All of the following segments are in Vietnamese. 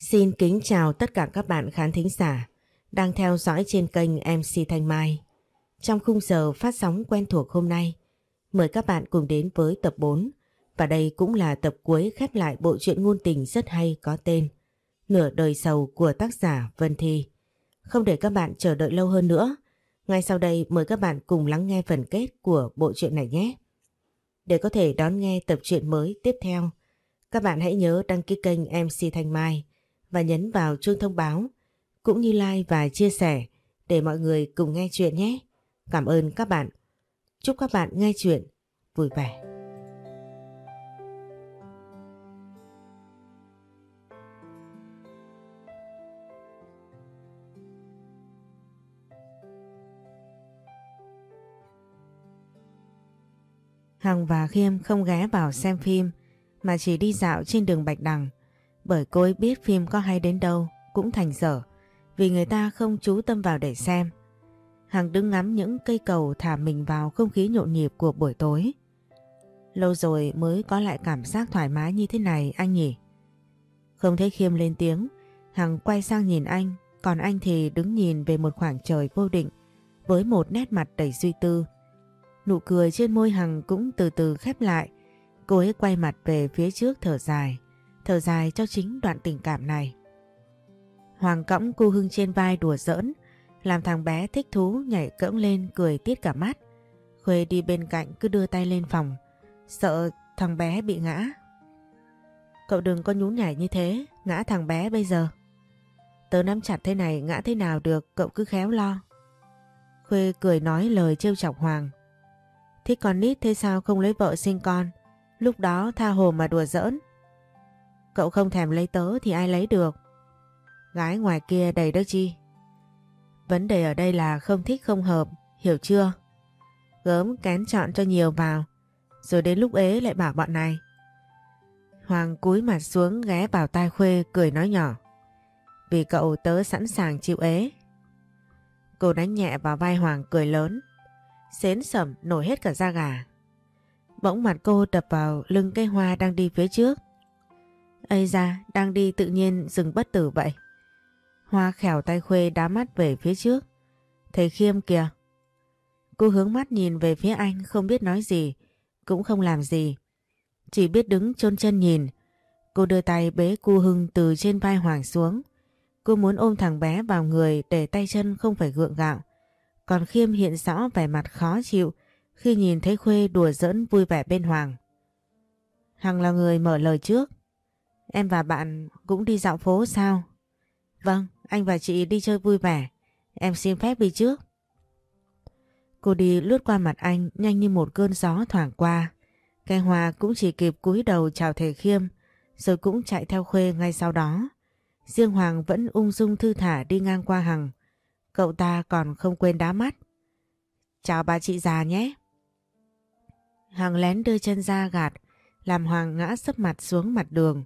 Xin kính chào tất cả các bạn khán thính giả đang theo dõi trên kênh MC Thanh Mai. Trong khung giờ phát sóng quen thuộc hôm nay, mời các bạn cùng đến với tập 4 và đây cũng là tập cuối khép lại bộ truyện ngôn tình rất hay có tên Nửa đời sầu của tác giả Vân Thi. Không để các bạn chờ đợi lâu hơn nữa, ngay sau đây mời các bạn cùng lắng nghe phần kết của bộ truyện này nhé. Để có thể đón nghe tập truyện mới tiếp theo, các bạn hãy nhớ đăng ký kênh MC Thanh Mai và nhấn vào chuông thông báo, cũng như like và chia sẻ để mọi người cùng nghe chuyện nhé. Cảm ơn các bạn. Chúc các bạn nghe chuyện vui vẻ. Hằng và Khiêm không ghé vào xem phim, mà chỉ đi dạo trên đường Bạch Đằng bởi cô ấy biết phim có hay đến đâu cũng thành dở vì người ta không chú tâm vào để xem. Hằng đứng ngắm những cây cầu thả mình vào không khí nhộn nhịp của buổi tối. Lâu rồi mới có lại cảm giác thoải mái như thế này anh nhỉ? Không thấy Khiêm lên tiếng, Hằng quay sang nhìn anh, còn anh thì đứng nhìn về một khoảng trời vô định với một nét mặt đầy suy tư. Nụ cười trên môi Hằng cũng từ từ khép lại, cô ấy quay mặt về phía trước thở dài thở dài cho chính đoạn tình cảm này. Hoàng cõng cô hưng trên vai đùa giỡn, làm thằng bé thích thú nhảy cẫng lên cười tiết cả mắt. Khuê đi bên cạnh cứ đưa tay lên phòng, sợ thằng bé bị ngã. Cậu đừng có nhún nhảy như thế, ngã thằng bé bây giờ. Tớ nắm chặt thế này ngã thế nào được, cậu cứ khéo lo. Khuê cười nói lời trêu chọc Hoàng. Thích con nít thế sao không lấy vợ sinh con, lúc đó tha hồ mà đùa giỡn. Cậu không thèm lấy tớ thì ai lấy được. Gái ngoài kia đầy đó chi. Vấn đề ở đây là không thích không hợp, hiểu chưa? Gớm kén chọn cho nhiều vào, rồi đến lúc ế lại bảo bọn này. Hoàng cúi mặt xuống ghé vào tai Khuê cười nói nhỏ. Vì cậu tớ sẵn sàng chịu ế. Cô đánh nhẹ vào vai Hoàng cười lớn. Xến sẩm nổi hết cả da gà. Bỗng mặt cô đập vào lưng cây hoa đang đi phía trước. Ây ra, đang đi tự nhiên dừng bất tử vậy. Hoa khẻo tay khuê đá mắt về phía trước. Thầy Khiêm kìa. Cô hướng mắt nhìn về phía anh không biết nói gì, cũng không làm gì. Chỉ biết đứng chôn chân nhìn. Cô đưa tay bế cu hưng từ trên vai Hoàng xuống. Cô muốn ôm thằng bé vào người để tay chân không phải gượng gạo. Còn Khiêm hiện rõ vẻ mặt khó chịu khi nhìn thấy Khuê đùa giỡn vui vẻ bên Hoàng. Hằng là người mở lời trước. Em và bạn cũng đi dạo phố sao? Vâng, anh và chị đi chơi vui vẻ. Em xin phép đi trước. Cô đi lướt qua mặt anh nhanh như một cơn gió thoảng qua. Cây hoa cũng chỉ kịp cúi đầu chào thầy khiêm rồi cũng chạy theo khuê ngay sau đó. Riêng Hoàng vẫn ung dung thư thả đi ngang qua Hằng. Cậu ta còn không quên đá mắt. Chào bà chị già nhé. Hằng lén đưa chân ra gạt, làm Hoàng ngã sấp mặt xuống mặt đường.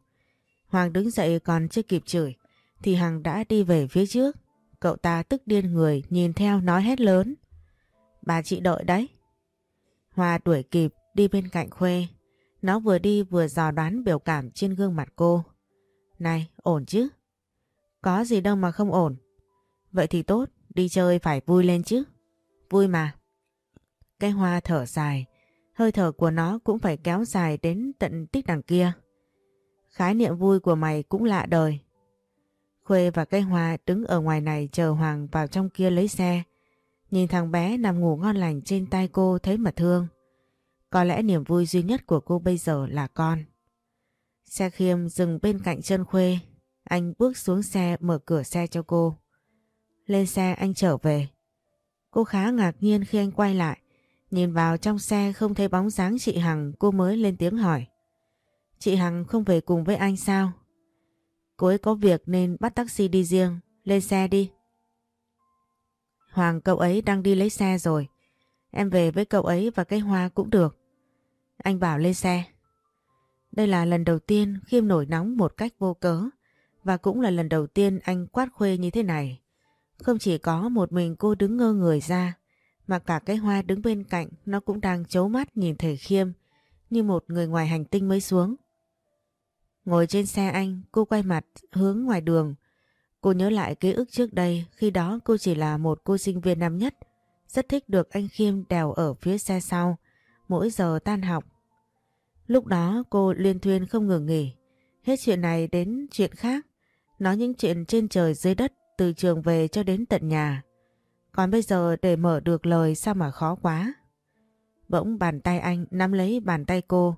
Hoàng đứng dậy còn chưa kịp chửi thì Hằng đã đi về phía trước. Cậu ta tức điên người nhìn theo nói hét lớn. Bà chị đợi đấy. Hoa đuổi kịp đi bên cạnh Khuê. Nó vừa đi vừa dò đoán biểu cảm trên gương mặt cô. Này, ổn chứ? Có gì đâu mà không ổn. Vậy thì tốt, đi chơi phải vui lên chứ. Vui mà. Cái hoa thở dài, hơi thở của nó cũng phải kéo dài đến tận tích đằng kia. Khái niệm vui của mày cũng lạ đời. Khuê và cây hoa đứng ở ngoài này chờ Hoàng vào trong kia lấy xe. Nhìn thằng bé nằm ngủ ngon lành trên tay cô thấy mà thương. Có lẽ niềm vui duy nhất của cô bây giờ là con. Xe khiêm dừng bên cạnh chân Khuê. Anh bước xuống xe mở cửa xe cho cô. Lên xe anh trở về. Cô khá ngạc nhiên khi anh quay lại. Nhìn vào trong xe không thấy bóng dáng chị Hằng, cô mới lên tiếng hỏi. Chị Hằng không về cùng với anh sao? Cô ấy có việc nên bắt taxi đi riêng, lên xe đi. Hoàng cậu ấy đang đi lấy xe rồi. Em về với cậu ấy và cái hoa cũng được. Anh bảo lên xe. Đây là lần đầu tiên Khiêm nổi nóng một cách vô cớ và cũng là lần đầu tiên anh quát khuê như thế này. Không chỉ có một mình cô đứng ngơ người ra mà cả cái hoa đứng bên cạnh nó cũng đang chấu mắt nhìn thầy Khiêm như một người ngoài hành tinh mới xuống. Ngồi trên xe anh, cô quay mặt hướng ngoài đường. Cô nhớ lại ký ức trước đây, khi đó cô chỉ là một cô sinh viên năm nhất, rất thích được anh Khiêm đèo ở phía xe sau, mỗi giờ tan học. Lúc đó cô liên thuyên không ngừng nghỉ, hết chuyện này đến chuyện khác, nói những chuyện trên trời dưới đất từ trường về cho đến tận nhà. Còn bây giờ để mở được lời sao mà khó quá. Bỗng bàn tay anh nắm lấy bàn tay cô,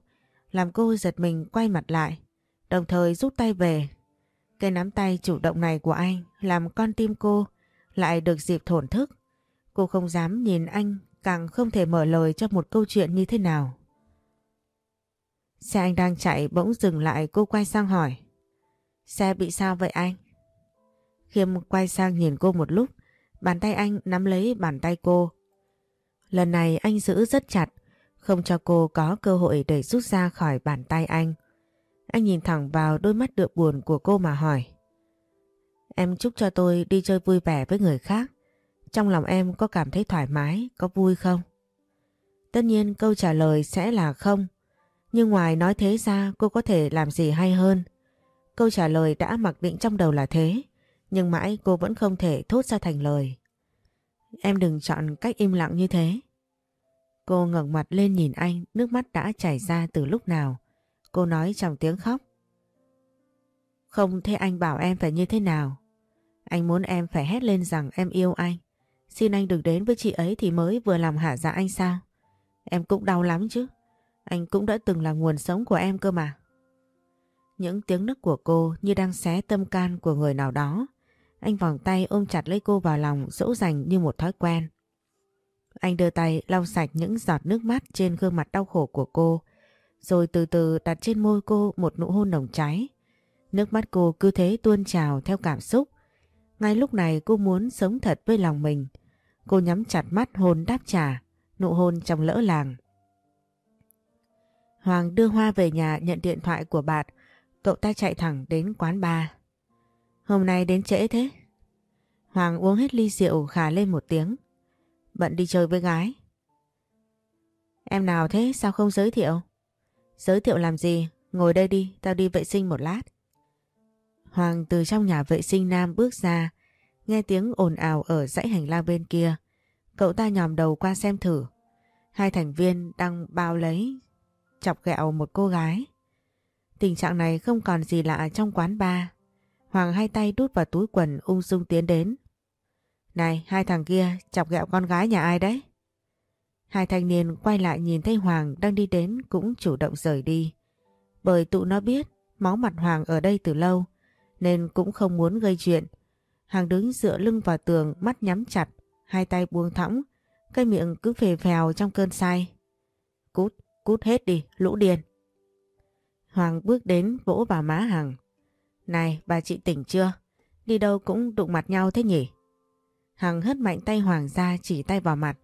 làm cô giật mình quay mặt lại, đồng thời rút tay về. Cái nắm tay chủ động này của anh làm con tim cô lại được dịp thổn thức. Cô không dám nhìn anh, càng không thể mở lời cho một câu chuyện như thế nào. Xe anh đang chạy bỗng dừng lại cô quay sang hỏi. Xe bị sao vậy anh? Khiêm quay sang nhìn cô một lúc, bàn tay anh nắm lấy bàn tay cô. Lần này anh giữ rất chặt, không cho cô có cơ hội để rút ra khỏi bàn tay anh. Anh nhìn thẳng vào đôi mắt đượm buồn của cô mà hỏi. Em chúc cho tôi đi chơi vui vẻ với người khác. Trong lòng em có cảm thấy thoải mái, có vui không? Tất nhiên câu trả lời sẽ là không. Nhưng ngoài nói thế ra cô có thể làm gì hay hơn. Câu trả lời đã mặc định trong đầu là thế. Nhưng mãi cô vẫn không thể thốt ra thành lời. Em đừng chọn cách im lặng như thế. Cô ngẩng mặt lên nhìn anh, nước mắt đã chảy ra từ lúc nào. Cô nói trong tiếng khóc. Không thế anh bảo em phải như thế nào. Anh muốn em phải hét lên rằng em yêu anh. Xin anh đừng đến với chị ấy thì mới vừa làm hạ dạ anh sao. Em cũng đau lắm chứ. Anh cũng đã từng là nguồn sống của em cơ mà. Những tiếng nức của cô như đang xé tâm can của người nào đó. Anh vòng tay ôm chặt lấy cô vào lòng dỗ dành như một thói quen. Anh đưa tay lau sạch những giọt nước mắt trên gương mặt đau khổ của cô, rồi từ từ đặt trên môi cô một nụ hôn nồng cháy. Nước mắt cô cứ thế tuôn trào theo cảm xúc. Ngay lúc này cô muốn sống thật với lòng mình. Cô nhắm chặt mắt hôn đáp trả, nụ hôn trong lỡ làng. Hoàng đưa Hoa về nhà nhận điện thoại của bạn, cậu ta chạy thẳng đến quán bar. Hôm nay đến trễ thế. Hoàng uống hết ly rượu khà lên một tiếng. Bận đi chơi với gái. Em nào thế sao không giới thiệu? Giới thiệu làm gì? Ngồi đây đi, tao đi vệ sinh một lát. Hoàng từ trong nhà vệ sinh nam bước ra, nghe tiếng ồn ào ở dãy hành lang bên kia. Cậu ta nhòm đầu qua xem thử. Hai thành viên đang bao lấy, chọc ghẹo một cô gái. Tình trạng này không còn gì lạ trong quán bar. Hoàng hai tay đút vào túi quần ung dung tiến đến. Này, hai thằng kia chọc ghẹo con gái nhà ai đấy? Hai thanh niên quay lại nhìn thấy Hoàng đang đi đến cũng chủ động rời đi. Bởi tụi nó biết máu mặt Hoàng ở đây từ lâu nên cũng không muốn gây chuyện. Hàng đứng dựa lưng vào tường mắt nhắm chặt, hai tay buông thõng, cây miệng cứ phề phèo trong cơn say. Cút, cút hết đi, lũ điên. Hoàng bước đến vỗ vào má Hằng. Này, bà chị tỉnh chưa? Đi đâu cũng đụng mặt nhau thế nhỉ? Hằng hất mạnh tay Hoàng ra chỉ tay vào mặt.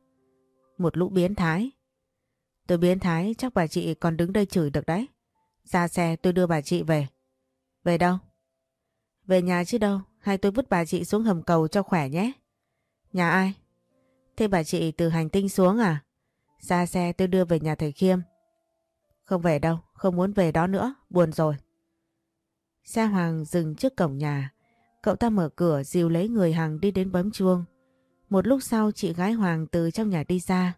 Một lũ biến thái. Tôi biến thái chắc bà chị còn đứng đây chửi được đấy. Ra xe tôi đưa bà chị về. Về đâu? Về nhà chứ đâu, hay tôi vứt bà chị xuống hầm cầu cho khỏe nhé. Nhà ai? Thế bà chị từ hành tinh xuống à? Ra xe tôi đưa về nhà thầy Khiêm. Không về đâu, không muốn về đó nữa, buồn rồi. Xe Hoàng dừng trước cổng nhà. Cậu ta mở cửa dìu lấy người Hằng đi đến bấm chuông. Một lúc sau chị gái Hoàng từ trong nhà đi ra.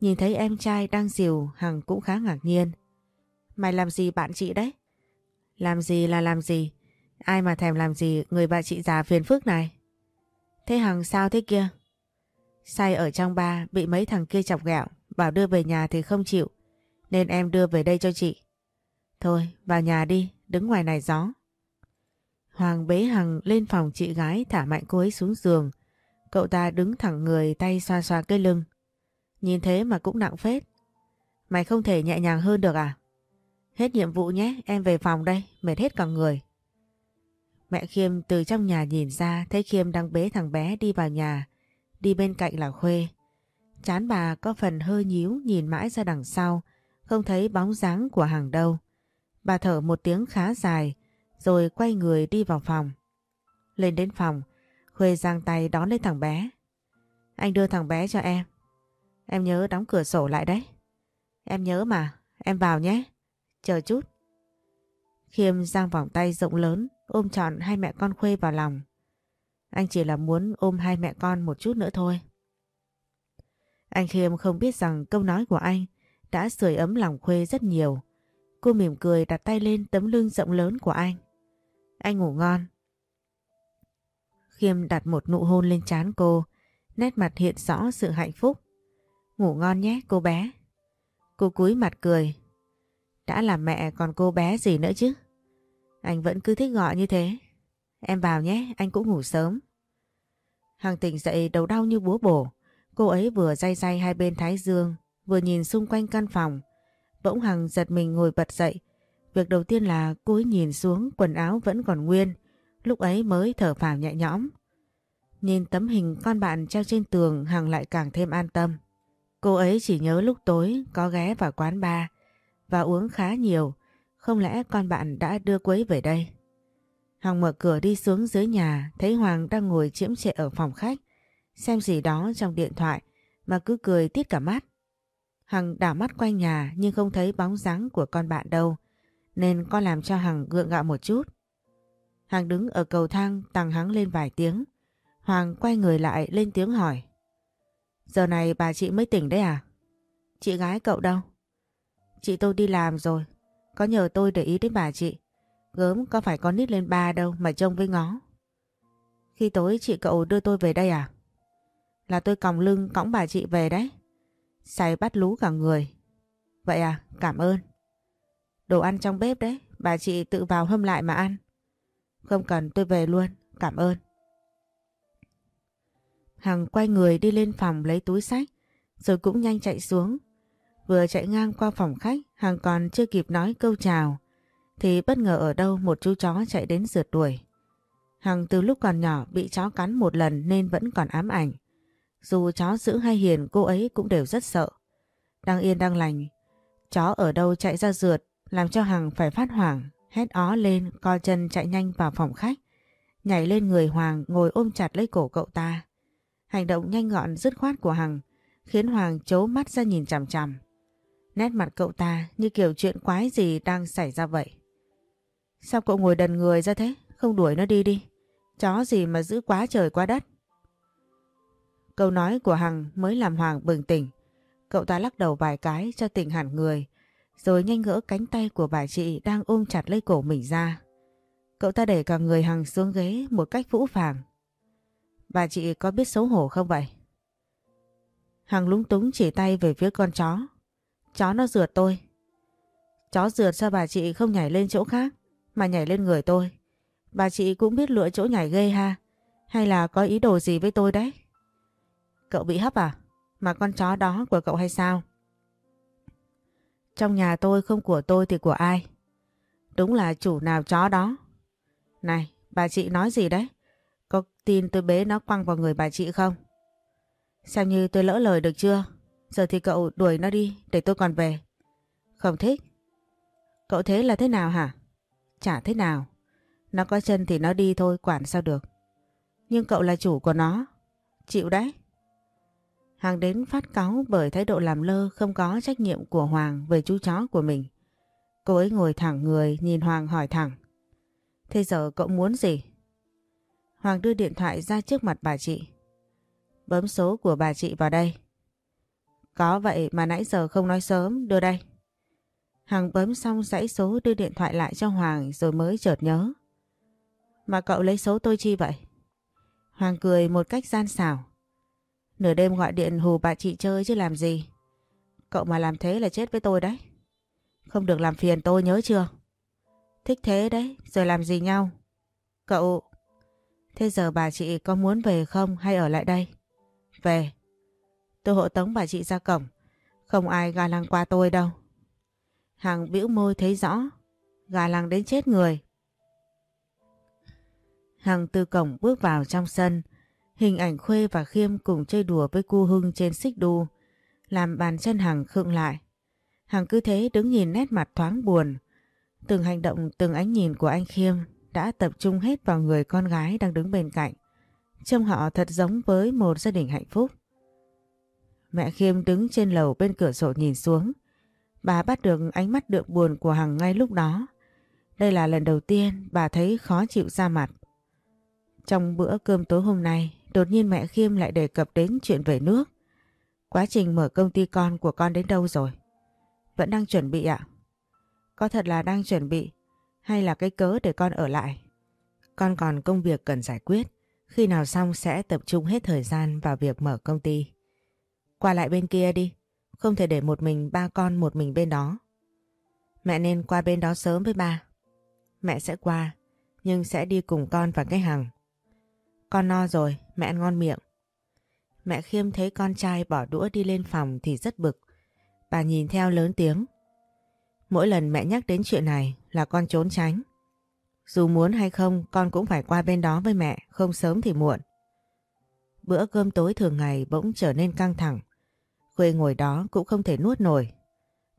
Nhìn thấy em trai đang dìu Hằng cũng khá ngạc nhiên. Mày làm gì bạn chị đấy? Làm gì là làm gì? Ai mà thèm làm gì người bà chị già phiền phức này? Thế Hằng sao thế kia? Say ở trong ba bị mấy thằng kia chọc ghẹo, bảo đưa về nhà thì không chịu. Nên em đưa về đây cho chị. Thôi, vào nhà đi, đứng ngoài này gió. Hoàng bế Hằng lên phòng chị gái thả mạnh cô ấy xuống giường. Cậu ta đứng thẳng người tay xoa xoa cái lưng. Nhìn thế mà cũng nặng phết. Mày không thể nhẹ nhàng hơn được à? Hết nhiệm vụ nhé, em về phòng đây, mệt hết cả người. Mẹ Khiêm từ trong nhà nhìn ra thấy Khiêm đang bế thằng bé đi vào nhà, đi bên cạnh là Khuê. Chán bà có phần hơi nhíu nhìn mãi ra đằng sau, không thấy bóng dáng của hàng đâu. Bà thở một tiếng khá dài, rồi quay người đi vào phòng. Lên đến phòng, Khuê giang tay đón lấy thằng bé. Anh đưa thằng bé cho em. Em nhớ đóng cửa sổ lại đấy. Em nhớ mà, em vào nhé. Chờ chút. Khiêm giang vòng tay rộng lớn ôm trọn hai mẹ con Khuê vào lòng. Anh chỉ là muốn ôm hai mẹ con một chút nữa thôi. Anh Khiêm không biết rằng câu nói của anh đã sưởi ấm lòng Khuê rất nhiều. Cô mỉm cười đặt tay lên tấm lưng rộng lớn của anh. Anh ngủ ngon. Khiêm đặt một nụ hôn lên trán cô, nét mặt hiện rõ sự hạnh phúc. Ngủ ngon nhé cô bé. Cô cúi mặt cười. Đã là mẹ còn cô bé gì nữa chứ? Anh vẫn cứ thích gọi như thế. Em vào nhé, anh cũng ngủ sớm. Hằng tỉnh dậy đầu đau như búa bổ. Cô ấy vừa day day hai bên thái dương, vừa nhìn xung quanh căn phòng. Bỗng Hằng giật mình ngồi bật dậy. Việc đầu tiên là cô ấy nhìn xuống quần áo vẫn còn nguyên. Lúc ấy mới thở phào nhẹ nhõm. Nhìn tấm hình con bạn treo trên tường Hằng lại càng thêm an tâm. Cô ấy chỉ nhớ lúc tối có ghé vào quán bar và uống khá nhiều. Không lẽ con bạn đã đưa quấy về đây? Hằng mở cửa đi xuống dưới nhà, thấy Hoàng đang ngồi chiếm trệ ở phòng khách, xem gì đó trong điện thoại mà cứ cười tít cả mắt. Hằng đảo mắt quanh nhà nhưng không thấy bóng dáng của con bạn đâu, nên con làm cho Hằng gượng gạo một chút. Hàng đứng ở cầu thang tăng hắng lên vài tiếng. Hoàng quay người lại lên tiếng hỏi. Giờ này bà chị mới tỉnh đấy à? Chị gái cậu đâu? Chị tôi đi làm rồi. Có nhờ tôi để ý đến bà chị. Gớm có phải con nít lên ba đâu mà trông với ngó. Khi tối chị cậu đưa tôi về đây à? Là tôi còng lưng cõng bà chị về đấy. Say bắt lú cả người. Vậy à, cảm ơn. Đồ ăn trong bếp đấy, bà chị tự vào hâm lại mà ăn. Không cần tôi về luôn, cảm ơn. Hằng quay người đi lên phòng lấy túi sách, rồi cũng nhanh chạy xuống. Vừa chạy ngang qua phòng khách, Hằng còn chưa kịp nói câu chào, thì bất ngờ ở đâu một chú chó chạy đến rượt đuổi. Hằng từ lúc còn nhỏ bị chó cắn một lần nên vẫn còn ám ảnh. Dù chó giữ hay hiền cô ấy cũng đều rất sợ. Đang yên đang lành, chó ở đâu chạy ra rượt làm cho Hằng phải phát hoảng, hét ó lên, co chân chạy nhanh vào phòng khách. Nhảy lên người Hoàng, ngồi ôm chặt lấy cổ cậu ta. Hành động nhanh gọn, dứt khoát của Hằng, khiến Hoàng chấu mắt ra nhìn chằm chằm. Nét mặt cậu ta như kiểu chuyện quái gì đang xảy ra vậy. Sao cậu ngồi đần người ra thế? Không đuổi nó đi đi. Chó gì mà giữ quá trời quá đất. Câu nói của Hằng mới làm Hoàng bừng tỉnh. Cậu ta lắc đầu vài cái cho tỉnh hẳn người. Rồi nhanh gỡ cánh tay của bà chị đang ôm chặt lấy cổ mình ra. Cậu ta để cả người Hằng xuống ghế một cách vũ phàng. Bà chị có biết xấu hổ không vậy? Hằng lúng túng chỉ tay về phía con chó. Chó nó rượt tôi. Chó rượt sao bà chị không nhảy lên chỗ khác, mà nhảy lên người tôi. Bà chị cũng biết lựa chỗ nhảy ghê ha. Hay là có ý đồ gì với tôi đấy? Cậu bị hấp à? Mà con chó đó của cậu hay sao? Trong nhà tôi không của tôi thì của ai? Đúng là chủ nào chó đó. Này, bà chị nói gì đấy? Có tin tôi bế nó quăng vào người bà chị không? Xem như tôi lỡ lời được chưa? Giờ thì cậu đuổi nó đi để tôi còn về. Không thích. Cậu thế là thế nào hả? Chả thế nào. Nó có chân thì nó đi thôi quản sao được. Nhưng cậu là chủ của nó. Chịu đấy. Hàng đến phát cáu bởi thái độ làm lơ không có trách nhiệm của Hoàng về chú chó của mình. Cô ấy ngồi thẳng người nhìn Hoàng hỏi thẳng. Thế giờ cậu muốn gì? Hoàng đưa điện thoại ra trước mặt bà chị. Bấm số của bà chị vào đây. Có vậy mà nãy giờ không nói sớm, đưa đây. Hằng bấm xong dãy số đưa điện thoại lại cho Hoàng rồi mới chợt nhớ. Mà cậu lấy số tôi chi vậy? Hoàng cười một cách gian xảo. Nửa đêm gọi điện hù bà chị chơi chứ làm gì. Cậu mà làm thế là chết với tôi đấy. Không được làm phiền tôi nhớ chưa? Thích thế đấy, rồi làm gì nhau? Cậu... Thế giờ bà chị có muốn về không hay ở lại đây? Về. Tôi hộ tống bà chị ra cổng. Không ai gà lăng qua tôi đâu. Hằng bĩu môi thấy rõ. Gà lăng đến chết người. Hằng từ cổng bước vào trong sân. Hình ảnh Khuê và Khiêm cùng chơi đùa với cu Hưng trên xích đu. Làm bàn chân Hằng khựng lại. Hằng cứ thế đứng nhìn nét mặt thoáng buồn. Từng hành động, từng ánh nhìn của anh Khiêm đã tập trung hết vào người con gái đang đứng bên cạnh. Trông họ thật giống với một gia đình hạnh phúc. Mẹ Khiêm đứng trên lầu bên cửa sổ nhìn xuống. Bà bắt được ánh mắt đượm buồn của Hằng ngay lúc đó. Đây là lần đầu tiên bà thấy khó chịu ra mặt. Trong bữa cơm tối hôm nay, đột nhiên mẹ Khiêm lại đề cập đến chuyện về nước. Quá trình mở công ty con của con đến đâu rồi? Vẫn đang chuẩn bị ạ? Có thật là đang chuẩn bị hay là cái cớ để con ở lại? Con còn công việc cần giải quyết. Khi nào xong sẽ tập trung hết thời gian vào việc mở công ty. Qua lại bên kia đi. Không thể để một mình ba con một mình bên đó. Mẹ nên qua bên đó sớm với ba. Mẹ sẽ qua, nhưng sẽ đi cùng con và cái hàng. Con no rồi, mẹ ăn ngon miệng. Mẹ Khiêm thấy con trai bỏ đũa đi lên phòng thì rất bực. Bà nhìn theo lớn tiếng. Mỗi lần mẹ nhắc đến chuyện này là con trốn tránh. Dù muốn hay không con cũng phải qua bên đó với mẹ, không sớm thì muộn. Bữa cơm tối thường ngày bỗng trở nên căng thẳng. Khuê ngồi đó cũng không thể nuốt nổi.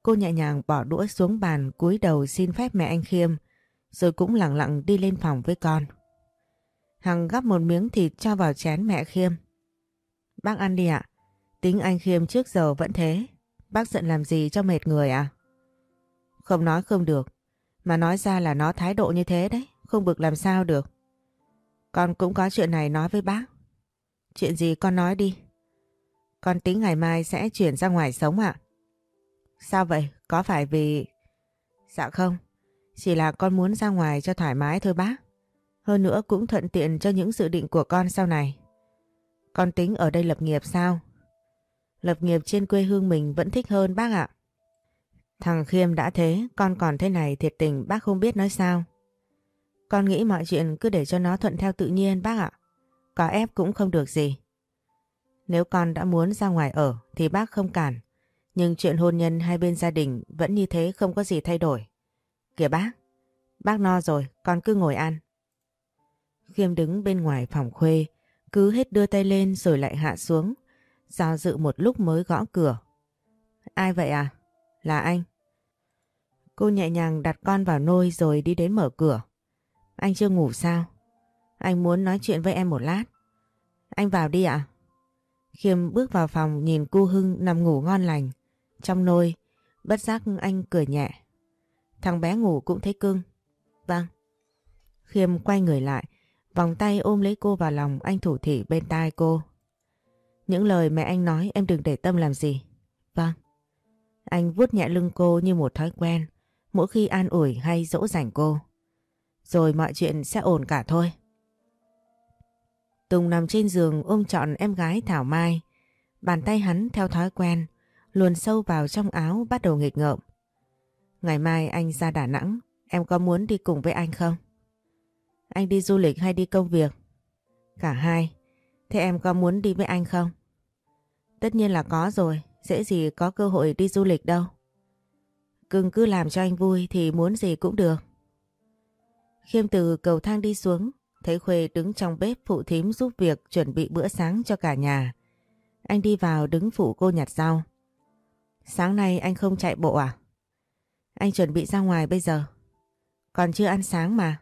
Cô nhẹ nhàng bỏ đũa xuống bàn cúi đầu xin phép mẹ anh Khiêm, rồi cũng lặng lặng đi lên phòng với con. Hằng gắp một miếng thịt cho vào chén mẹ Khiêm. Bác ăn đi ạ. Tính anh Khiêm trước giờ vẫn thế. Bác giận làm gì cho mệt người à? Không nói không được. Mà nói ra là nó thái độ như thế đấy. Không bực làm sao được. Con cũng có chuyện này nói với bác. Chuyện gì con nói đi. Con tính ngày mai sẽ chuyển ra ngoài sống ạ. Sao vậy? Có phải vì... Dạ không. Chỉ là con muốn ra ngoài cho thoải mái thôi bác. Hơn nữa cũng thuận tiện cho những dự định của con sau này. Con tính ở đây lập nghiệp sao? Lập nghiệp trên quê hương mình vẫn thích hơn bác ạ. Thằng Khiêm đã thế, con còn thế này thiệt tình bác không biết nói sao. Con nghĩ mọi chuyện cứ để cho nó thuận theo tự nhiên bác ạ. Có ép cũng không được gì. Nếu con đã muốn ra ngoài ở thì bác không cản. Nhưng chuyện hôn nhân hai bên gia đình vẫn như thế không có gì thay đổi. Kìa bác, bác no rồi, con cứ ngồi ăn. Khiêm đứng bên ngoài phòng khuê, cứ hết đưa tay lên rồi lại hạ xuống. Do dự một lúc mới gõ cửa. Ai vậy à? Là anh. Cô nhẹ nhàng đặt con vào nôi rồi đi đến mở cửa. Anh chưa ngủ sao? Anh muốn nói chuyện với em một lát. Anh vào đi ạ. Khiêm bước vào phòng nhìn cô Hưng nằm ngủ ngon lành. Trong nôi, bất giác anh cười nhẹ. Thằng bé ngủ cũng thấy cưng. Vâng. Khiêm quay người lại, vòng tay ôm lấy cô vào lòng anh thủ thị bên tai cô. Những lời mẹ anh nói em đừng để tâm làm gì. Vâng. Anh vuốt nhẹ lưng cô như một thói quen, mỗi khi an ủi hay dỗ dành cô. Rồi mọi chuyện sẽ ổn cả thôi. Tùng nằm trên giường ôm trọn em gái Thảo Mai. Bàn tay hắn theo thói quen, luồn sâu vào trong áo bắt đầu nghịch ngợm. Ngày mai anh ra Đà Nẵng, em có muốn đi cùng với anh không? Anh đi du lịch hay đi công việc? Cả hai. Thế em có muốn đi với anh không? Tất nhiên là có rồi, dễ gì có cơ hội đi du lịch đâu. Cưng cứ làm cho anh vui thì muốn gì cũng được. Khiêm từ cầu thang đi xuống, thấy Khuê đứng trong bếp phụ thím giúp việc chuẩn bị bữa sáng cho cả nhà. Anh đi vào đứng phụ cô nhặt rau. Sáng nay anh không chạy bộ à? Anh chuẩn bị ra ngoài bây giờ. Còn chưa ăn sáng mà.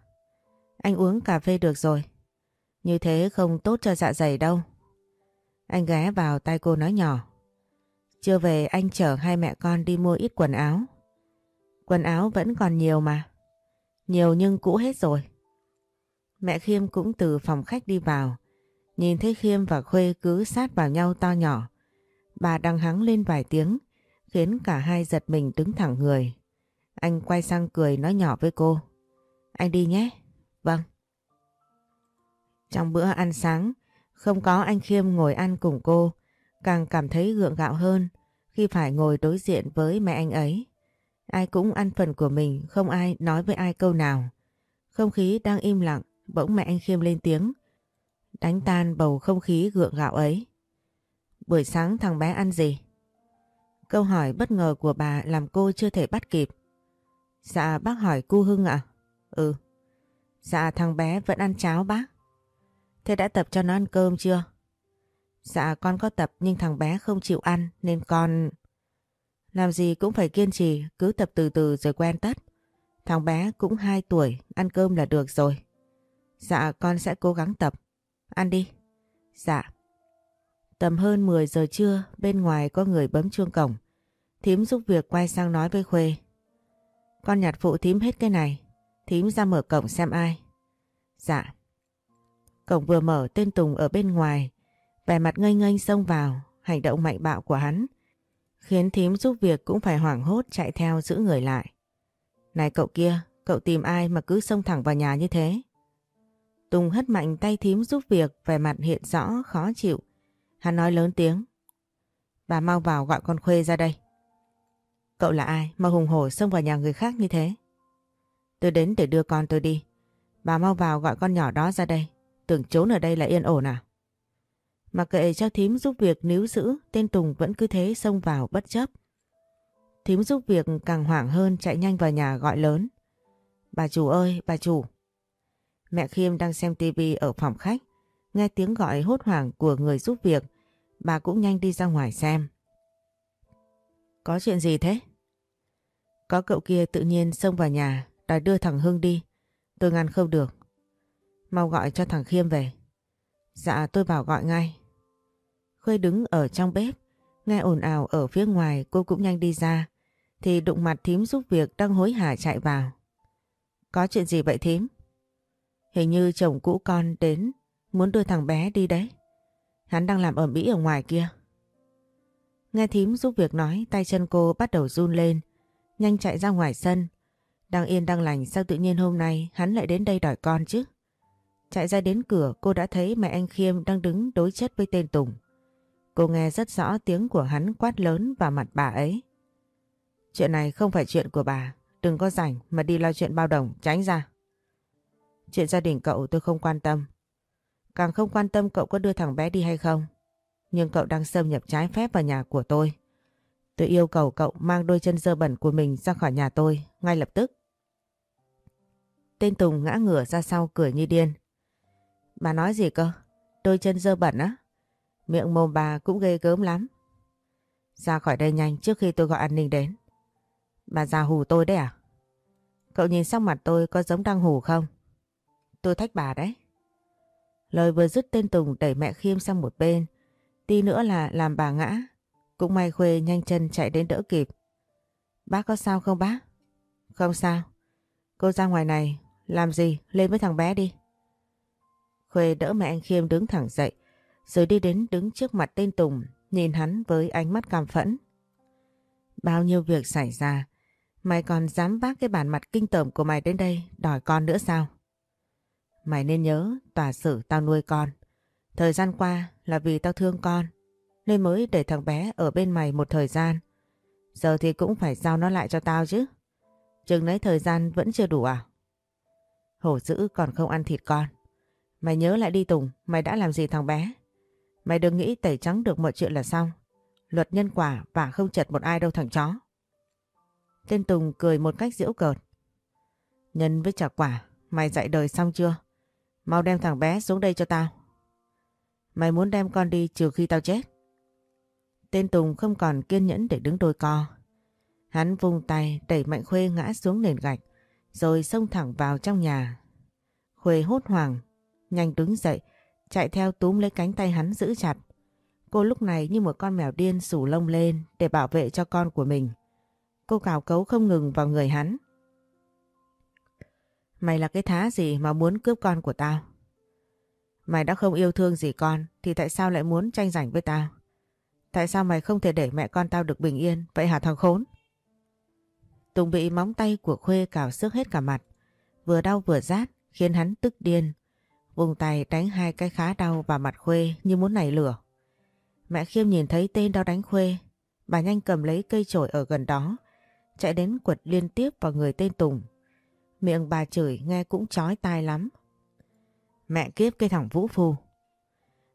Anh uống cà phê được rồi. Như thế không tốt cho dạ dày đâu. Anh ghé vào tay cô nói nhỏ. Chưa về anh chở hai mẹ con đi mua ít quần áo. Quần áo vẫn còn nhiều mà. Nhiều nhưng cũ hết rồi. Mẹ Khiêm cũng từ phòng khách đi vào. Nhìn thấy Khiêm và Khuê cứ sát vào nhau to nhỏ. Bà đang hắng lên vài tiếng, khiến cả hai giật mình đứng thẳng người. Anh quay sang cười nói nhỏ với cô. Anh đi nhé. Vâng. Trong bữa ăn sáng, không có anh Khiêm ngồi ăn cùng cô, càng cảm thấy gượng gạo hơn khi phải ngồi đối diện với mẹ anh ấy. Ai cũng ăn phần của mình, không ai nói với ai câu nào. Không khí đang im lặng, bỗng mẹ anh Khiêm lên tiếng, đánh tan bầu không khí gượng gạo ấy. Buổi sáng thằng bé ăn gì? Câu hỏi bất ngờ của bà làm cô chưa thể bắt kịp. Dạ bác hỏi cu Hưng ạ? Ừ. Dạ thằng bé vẫn ăn cháo bác. Thế đã tập cho nó ăn cơm chưa? Dạ con có tập nhưng thằng bé không chịu ăn nên con... Làm gì cũng phải kiên trì, cứ tập từ từ rồi quen tất. Thằng bé cũng 2 tuổi, ăn cơm là được rồi. Dạ con sẽ cố gắng tập. Ăn đi. Dạ. Tầm hơn 10 giờ trưa, bên ngoài có người bấm chuông cổng. Thím giúp việc quay sang nói với Khuê. Con nhặt phụ thím hết cái này. Thím ra mở cổng xem ai. Dạ. Cổng vừa mở tên Tùng ở bên ngoài, vẻ mặt ngây ngây xông vào, hành động mạnh bạo của hắn, khiến thím giúp việc cũng phải hoảng hốt chạy theo giữ người lại. Này cậu kia, cậu tìm ai mà cứ xông thẳng vào nhà như thế? Tùng hất mạnh tay thím giúp việc vẻ mặt hiện rõ khó chịu. Hắn nói lớn tiếng. Bà mau vào gọi con Khuê ra đây. Cậu là ai mà hùng hổ xông vào nhà người khác như thế? Tôi đến để đưa con tôi đi. Bà mau vào gọi con nhỏ đó ra đây. Tưởng trốn ở đây là yên ổn à? Mà kệ cho thím giúp việc níu giữ, tên Tùng vẫn cứ thế xông vào bất chấp. Thím giúp việc càng hoảng hơn chạy nhanh vào nhà gọi lớn. Bà chủ ơi, bà chủ. Mẹ Khiêm đang xem tivi ở phòng khách, nghe tiếng gọi hốt hoảng của người giúp việc, bà cũng nhanh đi ra ngoài xem. Có chuyện gì thế? Có cậu kia tự nhiên xông vào nhà, đòi đưa thằng Hưng đi. Tôi ngăn không được. Mau gọi cho thằng Khiêm về. Dạ tôi bảo gọi ngay. Khuê đứng ở trong bếp, nghe ồn ào ở phía ngoài cô cũng nhanh đi ra, thì đụng mặt thím giúp việc đang hối hả chạy vào. Có chuyện gì vậy thím? Hình như chồng cũ con đến muốn đưa thằng bé đi đấy. Hắn đang làm ở Mỹ ở ngoài kia. Nghe thím giúp việc nói tay chân cô bắt đầu run lên, nhanh chạy ra ngoài sân. Đang yên đang lành sao tự nhiên hôm nay hắn lại đến đây đòi con chứ? Chạy ra đến cửa cô đã thấy mẹ anh Khiêm đang đứng đối chất với tên Tùng. Cô nghe rất rõ tiếng của hắn quát lớn vào mặt bà ấy. Chuyện này không phải chuyện của bà, đừng có rảnh mà đi lo chuyện bao đồng, tránh ra. Chuyện gia đình cậu tôi không quan tâm. Càng không quan tâm cậu có đưa thằng bé đi hay không. Nhưng cậu đang xâm nhập trái phép vào nhà của tôi. Tôi yêu cầu cậu mang đôi chân dơ bẩn của mình ra khỏi nhà tôi ngay lập tức. Tên Tùng ngã ngửa ra sau cười như điên. Bà nói gì cơ? Đôi chân dơ bẩn á? Miệng mồm bà cũng ghê gớm lắm. Ra khỏi đây nhanh trước khi tôi gọi an ninh đến. Bà già hù tôi đấy à? Cậu nhìn sắc mặt tôi có giống đang hù không? Tôi thách bà đấy. Lời vừa dứt tên Tùng đẩy mẹ Khiêm sang một bên. Tí nữa là làm bà ngã. Cũng may Khuê nhanh chân chạy đến đỡ kịp. Bác có sao không bác? Không sao. Cô ra ngoài này, làm gì? Lên với thằng bé đi. Khuê đỡ mẹ anh Khiêm đứng thẳng dậy, rồi đi đến đứng trước mặt tên Tùng, nhìn hắn với ánh mắt cam phẫn. Bao nhiêu việc xảy ra, mày còn dám vác cái bản mặt kinh tởm của mày đến đây đòi con nữa sao? Mày nên nhớ tòa xử tao nuôi con. Thời gian qua là vì tao thương con, nên mới để thằng bé ở bên mày một thời gian. Giờ thì cũng phải giao nó lại cho tao chứ. Chừng nấy thời gian vẫn chưa đủ à? Hổ dữ còn không ăn thịt con. Mày nhớ lại đi Tùng, mày đã làm gì thằng bé? Mày đừng nghĩ tẩy trắng được mọi chuyện là xong. Luật nhân quả và không chật một ai đâu thằng chó. Tên Tùng cười một cách giễu cợt. Nhân với trả quả, mày dạy đời xong chưa? Mau đem thằng bé xuống đây cho tao. Mày muốn đem con đi trừ khi tao chết. Tên Tùng không còn kiên nhẫn để đứng đôi co. Hắn vung tay đẩy Mạnh Khuê ngã xuống nền gạch rồi xông thẳng vào trong nhà. Khuê hốt hoảng, nhanh đứng dậy, chạy theo túm lấy cánh tay hắn giữ chặt. Cô lúc này như một con mèo điên sủ lông lên để bảo vệ cho con của mình. Cô cào cấu không ngừng vào người hắn. Mày là cái thá gì mà muốn cướp con của tao? Mày đã không yêu thương gì con thì tại sao lại muốn tranh giành với tao? Tại sao mày không thể để mẹ con tao được bình yên vậy hả thằng khốn? Tùng bị móng tay của Khuê cào sức hết cả mặt. Vừa đau vừa rát, khiến hắn tức điên. Vùng tay đánh hai cái khá đau vào mặt Khuê như muốn nảy lửa. Mẹ Khiêm nhìn thấy tên đau đánh Khuê. Bà nhanh cầm lấy cây chổi ở gần đó. Chạy đến quật liên tiếp vào người tên Tùng. Miệng bà chửi nghe cũng chói tai lắm. Mẹ kiếp cái thằng Vũ Phu.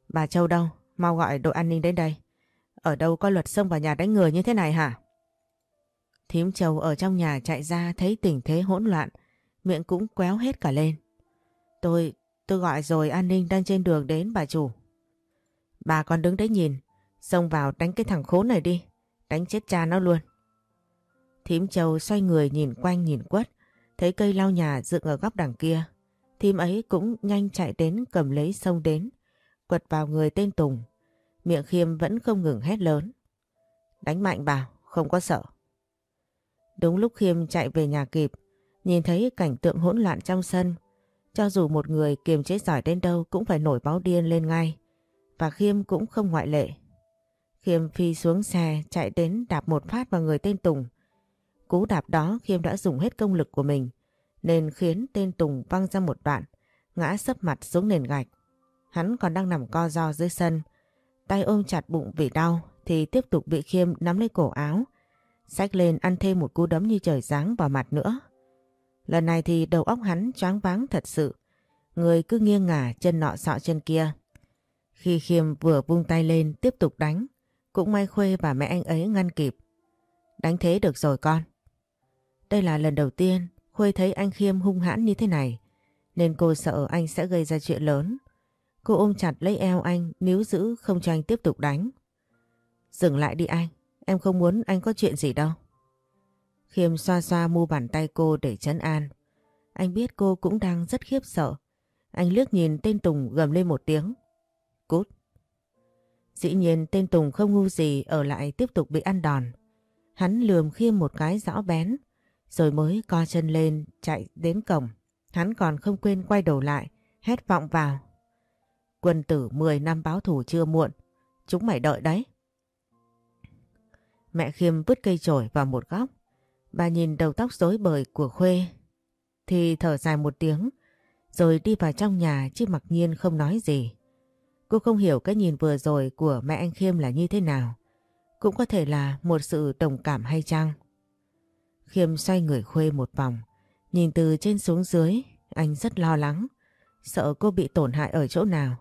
Bà Châu đâu? Mau gọi đội an ninh đến đây. Ở đâu có luật xông vào nhà đánh người như thế này hả? Thím Châu ở trong nhà chạy ra thấy tình thế hỗn loạn. Miệng cũng quéo hết cả lên. Tôi, tôi gọi rồi an ninh đang trên đường đến bà chủ. Bà còn đứng đấy nhìn. Xông vào đánh cái thằng khốn này đi. Đánh chết cha nó luôn. Thím Châu xoay người nhìn quanh nhìn quất. Thấy cây lau nhà dựng ở góc đằng kia. Thím ấy cũng nhanh chạy đến cầm lấy sông đến. Quật vào người tên Tùng. Miệng khiêm vẫn không ngừng hét lớn. Đánh mạnh vào, không có sợ. Đúng lúc khiêm chạy về nhà kịp. Nhìn thấy cảnh tượng hỗn loạn trong sân, cho dù một người kiềm chế giỏi đến đâu cũng phải nổi báo điên lên ngay. Và Khiêm cũng không ngoại lệ. Khiêm phi xuống xe chạy đến đạp một phát vào người tên Tùng. Cú đạp đó Khiêm đã dùng hết công lực của mình nên khiến tên Tùng văng ra một đoạn, ngã sấp mặt xuống nền gạch. Hắn còn đang nằm co ro dưới sân, tay ôm chặt bụng vì đau thì tiếp tục bị Khiêm nắm lấy cổ áo, xách lên ăn thêm một cú đấm như trời giáng vào mặt nữa. Lần này thì đầu óc hắn choáng váng thật sự, người cứ nghiêng ngả chân nọ sọ chân kia. Khi Khiêm vừa vung tay lên tiếp tục đánh, cũng may Khuê và mẹ anh ấy ngăn kịp. Đánh thế được rồi con. Đây là lần đầu tiên Khuê thấy anh Khiêm hung hãn như thế này, nên cô sợ anh sẽ gây ra chuyện lớn. Cô ôm chặt lấy eo anh níu giữ không cho anh tiếp tục đánh. Dừng lại đi anh, em không muốn anh có chuyện gì đâu. Khiêm xoa xoa mu bàn tay cô để chấn an. Anh biết cô cũng đang rất khiếp sợ. Anh liếc nhìn tên Tùng gầm lên một tiếng. Cút. Dĩ nhiên tên Tùng không ngu gì ở lại tiếp tục bị ăn đòn. Hắn lườm Khiêm một cái rõ bén, rồi mới co chân lên chạy đến cổng. Hắn còn không quên quay đầu lại, hét vọng vào. Quân tử 10 năm báo thủ chưa muộn, chúng mày đợi đấy. Mẹ Khiêm vứt cây chổi vào một góc. Bà nhìn đầu tóc rối bời của Khuê thì thở dài một tiếng rồi đi vào trong nhà chứ mặc nhiên không nói gì. Cô không hiểu cái nhìn vừa rồi của mẹ anh Khiêm là như thế nào. Cũng có thể là một sự đồng cảm hay chăng? Khiêm xoay người Khuê một vòng. Nhìn từ trên xuống dưới, anh rất lo lắng. Sợ cô bị tổn hại ở chỗ nào.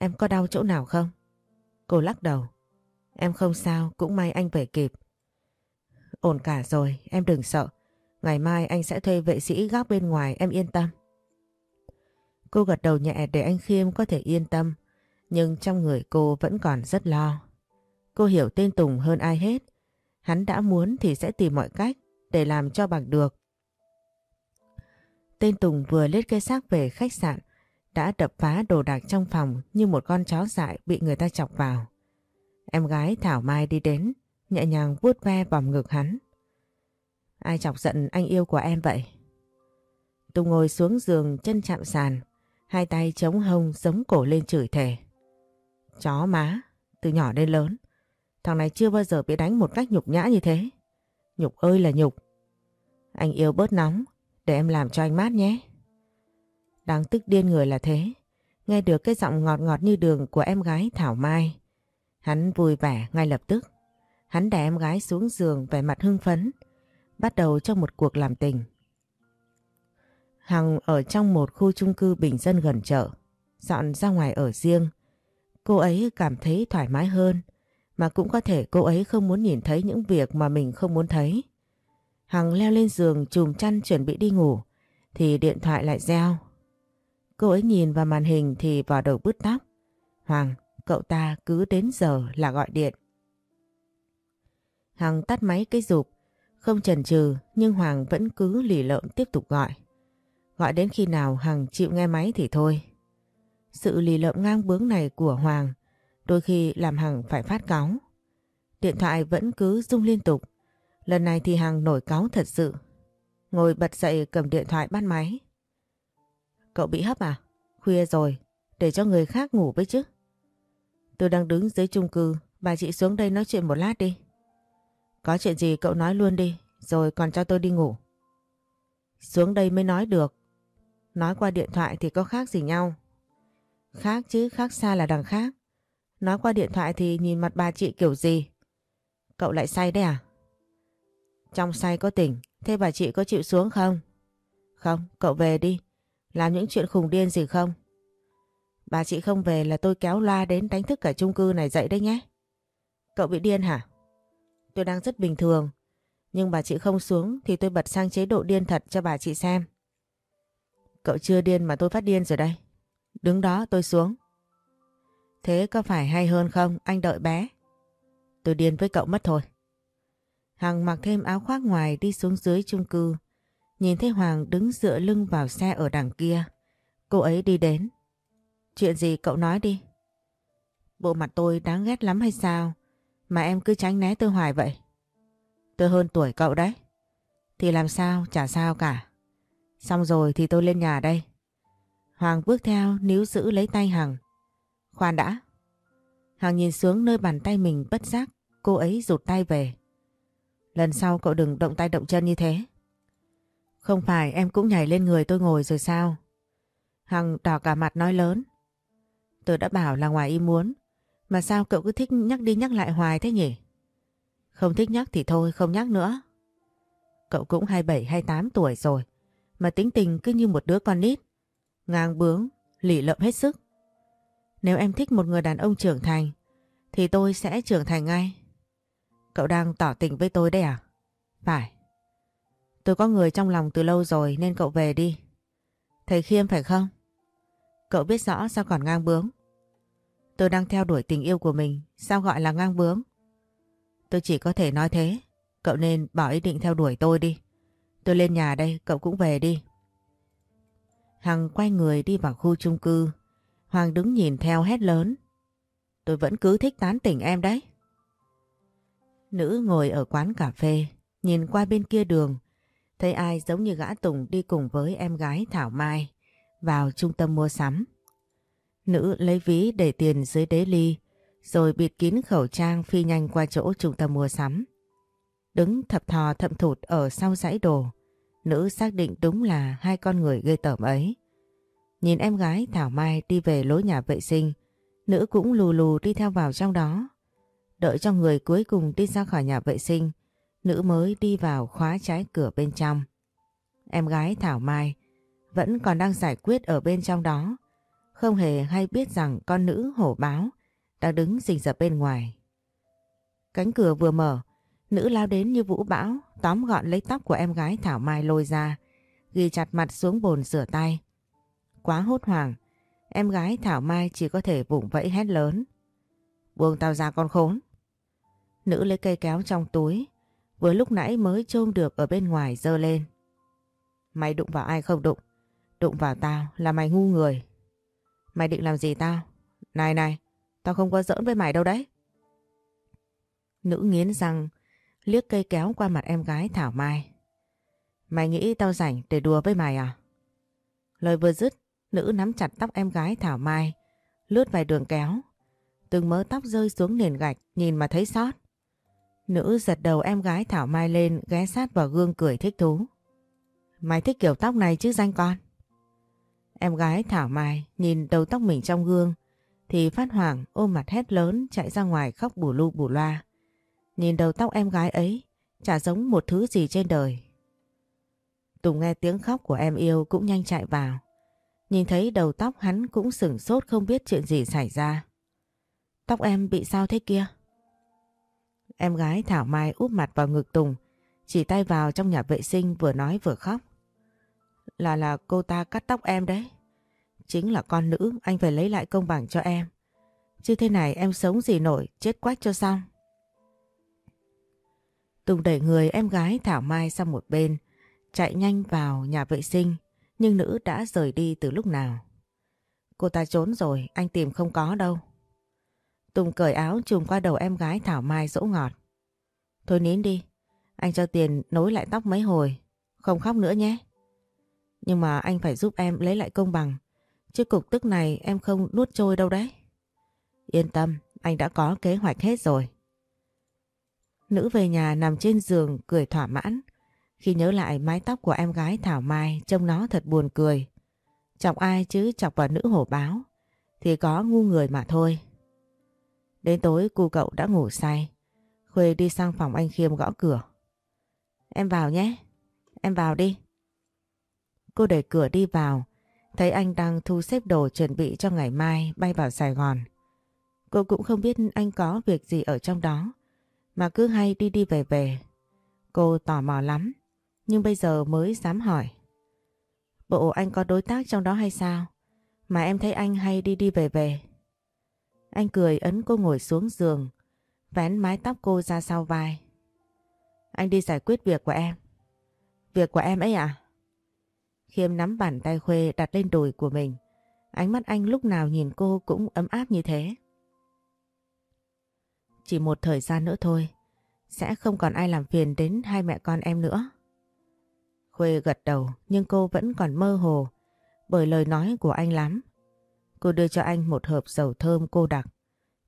Em có đau chỗ nào không? Cô lắc đầu. Em không sao, cũng may anh về kịp. Ổn cả rồi, em đừng sợ. Ngày mai anh sẽ thuê vệ sĩ gác bên ngoài, em yên tâm. Cô gật đầu nhẹ để anh Khiêm có thể yên tâm, nhưng trong người cô vẫn còn rất lo. Cô hiểu tên Tùng hơn ai hết. Hắn đã muốn thì sẽ tìm mọi cách để làm cho bằng được. Tên Tùng vừa lết cái xác về khách sạn, đã đập phá đồ đạc trong phòng như một con chó dại bị người ta chọc vào. Em gái Thảo Mai đi đến, nhẹ nhàng vuốt ve vòng ngực hắn. Ai chọc giận anh yêu của em vậy? Tùng ngồi xuống giường chân chạm sàn, hai tay chống hông giống cổ lên chửi thề. Chó má, từ nhỏ đến lớn, thằng này chưa bao giờ bị đánh một cách nhục nhã như thế. Nhục ơi là nhục. Anh yêu bớt nóng, để em làm cho anh mát nhé. Đang tức điên người là thế, nghe được cái giọng ngọt ngọt như đường của em gái Thảo Mai. Hắn vui vẻ ngay lập tức. Hắn đè em gái xuống giường vẻ mặt hưng phấn, bắt đầu trong một cuộc làm tình. Hằng ở trong một khu chung cư bình dân gần chợ, dọn ra ngoài ở riêng. Cô ấy cảm thấy thoải mái hơn, mà cũng có thể cô ấy không muốn nhìn thấy những việc mà mình không muốn thấy. Hằng leo lên giường chùm chăn chuẩn bị đi ngủ, thì điện thoại lại reo. Cô ấy nhìn vào màn hình thì vào đầu bứt tóc. Hoàng, cậu ta cứ đến giờ là gọi điện. Hằng tắt máy cái rụp, không chần chừ nhưng Hoàng vẫn cứ lì lợm tiếp tục gọi. Gọi đến khi nào Hằng chịu nghe máy thì thôi. Sự lì lợm ngang bướng này của Hoàng đôi khi làm Hằng phải phát cáu. Điện thoại vẫn cứ rung liên tục. Lần này thì Hằng nổi cáu thật sự. Ngồi bật dậy cầm điện thoại bắt máy. Cậu bị hấp à? Khuya rồi, để cho người khác ngủ với chứ. Tôi đang đứng dưới chung cư, bà chị xuống đây nói chuyện một lát đi. Có chuyện gì cậu nói luôn đi, rồi còn cho tôi đi ngủ. Xuống đây mới nói được. Nói qua điện thoại thì có khác gì nhau. Khác chứ, khác xa là đằng khác. Nói qua điện thoại thì nhìn mặt bà chị kiểu gì? Cậu lại say đấy à? Trong say có tỉnh, thế bà chị có chịu xuống không? Không, cậu về đi. Làm những chuyện khùng điên gì không? Bà chị không về là tôi kéo loa đến đánh thức cả chung cư này dậy đấy nhé. Cậu bị điên hả? Tôi đang rất bình thường. Nhưng bà chị không xuống thì tôi bật sang chế độ điên thật cho bà chị xem. Cậu chưa điên mà tôi phát điên rồi đây. Đứng đó, tôi xuống. Thế có phải hay hơn không anh đợi bé? Tôi điên với cậu mất thôi. Hằng mặc thêm áo khoác ngoài đi xuống dưới chung cư. Nhìn thấy Hoàng đứng dựa lưng vào xe ở đằng kia. Cô ấy đi đến. Chuyện gì cậu nói đi. Bộ mặt tôi đáng ghét lắm hay sao? Mà em cứ tránh né tôi hoài vậy. Tôi hơn tuổi cậu đấy. Thì làm sao, chả sao cả. Xong rồi thì tôi lên nhà đây. Hoàng bước theo níu giữ lấy tay Hằng. Khoan đã. Hằng nhìn xuống nơi bàn tay mình bất giác, cô ấy rụt tay về. Lần sau cậu đừng động tay động chân như thế. Không phải em cũng nhảy lên người tôi ngồi rồi sao? Hằng đỏ cả mặt nói lớn. Tôi đã bảo là ngoài ý muốn. Mà sao cậu cứ thích nhắc đi nhắc lại hoài thế nhỉ? Không thích nhắc thì thôi, không nhắc nữa. Cậu cũng 27-28 tuổi rồi. Mà tính tình cứ như một đứa con nít. Ngang bướng, lỉ lợm hết sức. Nếu em thích một người đàn ông trưởng thành, thì tôi sẽ trưởng thành ngay. Cậu đang tỏ tình với tôi đấy à? Phải. Tôi có người trong lòng từ lâu rồi nên cậu về đi. Thầy Khiêm phải không? Cậu biết rõ sao còn ngang bướng. Tôi đang theo đuổi tình yêu của mình, sao gọi là ngang bướng? Tôi chỉ có thể nói thế, cậu nên bỏ ý định theo đuổi tôi đi. Tôi lên nhà đây, cậu cũng về đi. Hằng quay người đi vào khu chung cư. Hoàng đứng nhìn theo hét lớn. Tôi vẫn cứ thích tán tỉnh em đấy. Nữ ngồi ở quán cà phê, nhìn qua bên kia đường, thấy ai giống như gã Tùng đi cùng với em gái Thảo Mai vào trung tâm mua sắm. Nữ lấy ví để tiền dưới đế ly, rồi bịt kín khẩu trang phi nhanh qua chỗ trung tâm mua sắm. Đứng thập thò thậm thụt ở sau dãy đồ, nữ xác định đúng là hai con người gây tởm ấy. Nhìn em gái Thảo Mai đi về lối nhà vệ sinh, nữ cũng lù lù đi theo vào trong đó. Đợi cho người cuối cùng đi ra khỏi nhà vệ sinh, nữ mới đi vào khóa trái cửa bên trong. Em gái Thảo Mai vẫn còn đang giải quyết ở bên trong đó, không hề hay biết rằng con nữ hổ báo đang đứng rình rập bên ngoài. Cánh cửa vừa mở, nữ lao đến như vũ bão, tóm gọn lấy tóc của em gái Thảo Mai lôi ra, ghi chặt mặt xuống bồn rửa tay. Quá hốt hoảng, em gái Thảo Mai chỉ có thể vùng vẫy hét lớn. Buông tao ra con khốn. Nữ lấy cây kéo trong túi, vừa lúc nãy mới trôm được ở bên ngoài dơ lên. Mày đụng vào ai không đụng? Đụng vào tao là mày ngu người. Mày định làm gì tao? Này này, tao không có giỡn với mày đâu đấy. Nữ nghiến răng, liếc cây kéo qua mặt em gái Thảo Mai. Mày nghĩ tao rảnh để đùa với mày à? Lời vừa dứt, nữ nắm chặt tóc em gái Thảo Mai, lướt vài đường kéo. Từng mớ tóc rơi xuống nền gạch, nhìn mà thấy sót. Nữ giật đầu em gái Thảo Mai lên ghé sát vào gương cười thích thú. Mày thích kiểu tóc này chứ danh con? Em gái Thảo Mai nhìn đầu tóc mình trong gương thì phát hoảng ôm mặt hét lớn chạy ra ngoài khóc bù lu bù loa. Nhìn đầu tóc em gái ấy chả giống một thứ gì trên đời. Tùng nghe tiếng khóc của em yêu cũng nhanh chạy vào. Nhìn thấy đầu tóc hắn cũng sửng sốt không biết chuyện gì xảy ra. Tóc em bị sao thế kia? Em gái Thảo Mai úp mặt vào ngực Tùng, chỉ tay vào trong nhà vệ sinh vừa nói vừa khóc. Là là cô ta cắt tóc em đấy. Chính là con nữ, anh phải lấy lại công bằng cho em. Chứ thế này em sống gì nổi, chết quách cho xong. Tùng đẩy người em gái Thảo Mai sang một bên, chạy nhanh vào nhà vệ sinh, nhưng nữ đã rời đi từ lúc nào. Cô ta trốn rồi, anh tìm không có đâu. Tùng cởi áo trùm qua đầu em gái Thảo Mai dỗ ngọt. Thôi nín đi, anh cho tiền nối lại tóc mấy hồi, không khóc nữa nhé. Nhưng mà anh phải giúp em lấy lại công bằng, chứ cục tức này em không nuốt trôi đâu đấy. Yên tâm, anh đã có kế hoạch hết rồi. Nữ về nhà nằm trên giường cười thỏa mãn. Khi nhớ lại mái tóc của em gái Thảo Mai trông nó thật buồn cười. Chọc ai chứ chọc vào nữ hổ báo thì có ngu người mà thôi. Đến tối cô cậu đã ngủ say. Khuê đi sang phòng anh Khiêm gõ cửa. Em vào nhé. Em vào đi. Cô đẩy cửa đi vào. Thấy anh đang thu xếp đồ chuẩn bị cho ngày mai bay vào Sài Gòn. Cô cũng không biết anh có việc gì ở trong đó. Mà cứ hay đi đi về về. Cô tò mò lắm. Nhưng bây giờ mới dám hỏi. Bộ anh có đối tác trong đó hay sao? Mà em thấy anh hay đi đi về về. Anh cười ấn cô ngồi xuống giường, vén mái tóc cô ra sau vai. Anh đi giải quyết việc của em. Việc của em ấy à? Khiêm nắm bàn tay Khuê đặt lên đùi của mình. Ánh mắt anh lúc nào nhìn cô cũng ấm áp như thế. Chỉ một thời gian nữa thôi, sẽ không còn ai làm phiền đến hai mẹ con em nữa. Khuê gật đầu nhưng cô vẫn còn mơ hồ bởi lời nói của anh lắm. Cô đưa cho anh một hộp dầu thơm cô đặc.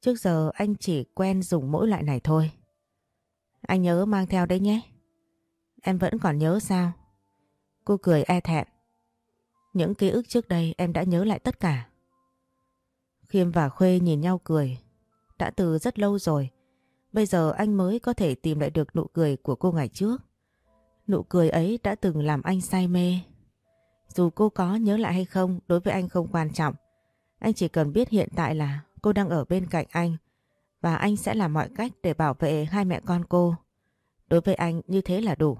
Trước giờ anh chỉ quen dùng mỗi loại này thôi. Anh nhớ mang theo đấy nhé. Em vẫn còn nhớ sao? Cô cười e thẹn. Những ký ức trước đây em đã nhớ lại tất cả. Khiêm và Khuê nhìn nhau cười. Đã từ rất lâu rồi. Bây giờ anh mới có thể tìm lại được nụ cười của cô ngày trước. Nụ cười ấy đã từng làm anh say mê. Dù cô có nhớ lại hay không, đối với anh không quan trọng. Anh chỉ cần biết hiện tại là cô đang ở bên cạnh anh và anh sẽ làm mọi cách để bảo vệ hai mẹ con cô. Đối với anh như thế là đủ.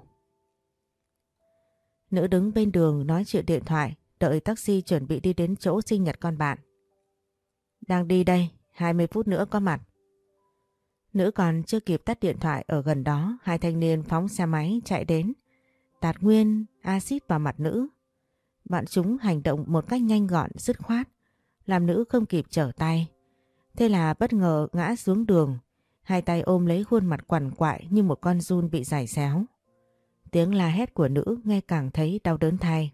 Nữ đứng bên đường nói chuyện điện thoại, đợi taxi chuẩn bị đi đến chỗ sinh nhật con bạn. Đang đi đây, 20 phút nữa có mặt. Nữ còn chưa kịp tắt điện thoại ở gần đó, hai thanh niên phóng xe máy chạy đến, tạt nguyên axit vào mặt nữ. Bạn chúng hành động một cách nhanh gọn, dứt khoát, làm nữ không kịp trở tay. Thế là bất ngờ ngã xuống đường, hai tay ôm lấy khuôn mặt quằn quại như một con run bị giải xéo. Tiếng la hét của nữ nghe càng thấy đau đớn thay.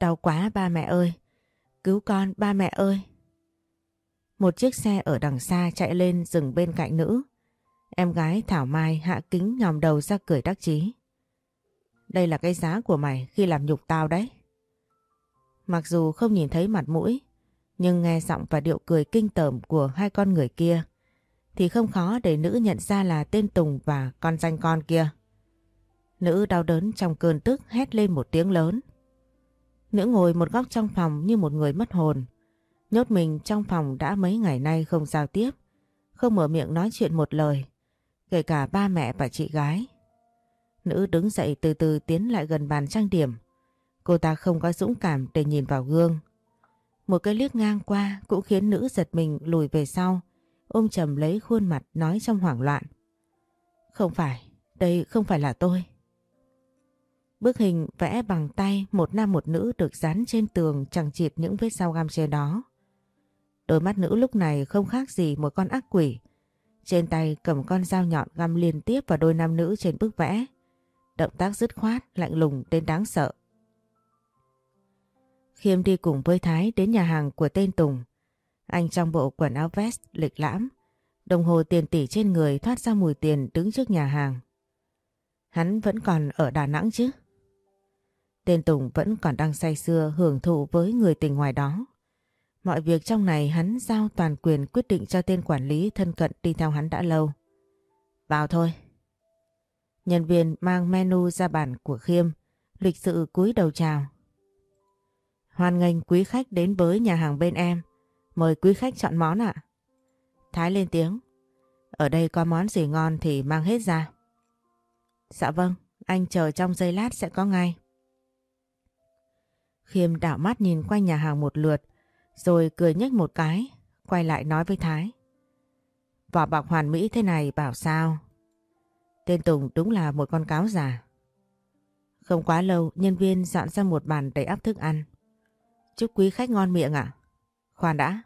Đau quá ba mẹ ơi! Cứu con ba mẹ ơi! Một chiếc xe ở đằng xa chạy lên dừng bên cạnh nữ. Em gái Thảo Mai hạ kính nhòm đầu ra cười đắc chí. Đây là cái giá của mày khi làm nhục tao đấy. Mặc dù không nhìn thấy mặt mũi, nhưng nghe giọng và điệu cười kinh tởm của hai con người kia, thì không khó để nữ nhận ra là tên Tùng và con danh con kia. Nữ đau đớn trong cơn tức hét lên một tiếng lớn. Nữ ngồi một góc trong phòng như một người mất hồn. Nhốt mình trong phòng đã mấy ngày nay không giao tiếp, không mở miệng nói chuyện một lời, kể cả ba mẹ và chị gái. Nữ đứng dậy từ từ tiến lại gần bàn trang điểm. Cô ta không có dũng cảm để nhìn vào gương. Một cái liếc ngang qua cũng khiến nữ giật mình lùi về sau, ôm chầm lấy khuôn mặt nói trong hoảng loạn. Không phải, đây không phải là tôi. Bức hình vẽ bằng tay một nam một nữ được dán trên tường chẳng chịt những vết sao găm che đó. Đôi mắt nữ lúc này không khác gì một con ác quỷ. Trên tay cầm con dao nhọn găm liên tiếp vào đôi nam nữ trên bức vẽ. Động tác dứt khoát, lạnh lùng đến đáng sợ. Khiêm đi cùng với Thái đến nhà hàng của tên Tùng. Anh trong bộ quần áo vest lịch lãm, đồng hồ tiền tỷ trên người thoát ra mùi tiền đứng trước nhà hàng. Hắn vẫn còn ở Đà Nẵng chứ? Tên Tùng vẫn còn đang say sưa hưởng thụ với người tình ngoài đó. Mọi việc trong này hắn giao toàn quyền quyết định cho tên quản lý thân cận đi theo hắn đã lâu. Vào thôi. Nhân viên mang menu ra bàn của Khiêm, lịch sự cúi đầu chào. Hoan nghênh quý khách đến với nhà hàng bên em. Mời quý khách chọn món ạ. Thái lên tiếng. Ở đây có món gì ngon thì mang hết ra. Dạ vâng, anh chờ trong giây lát sẽ có ngay. Khiêm đảo mắt nhìn quanh nhà hàng một lượt, rồi cười nhếch một cái, quay lại nói với Thái. Vỏ bọc hoàn mỹ thế này bảo sao? Tên Tùng đúng là một con cáo già. Không quá lâu, nhân viên dọn ra một bàn đầy ắp thức ăn. Chúc quý khách ngon miệng ạ. Khoan đã.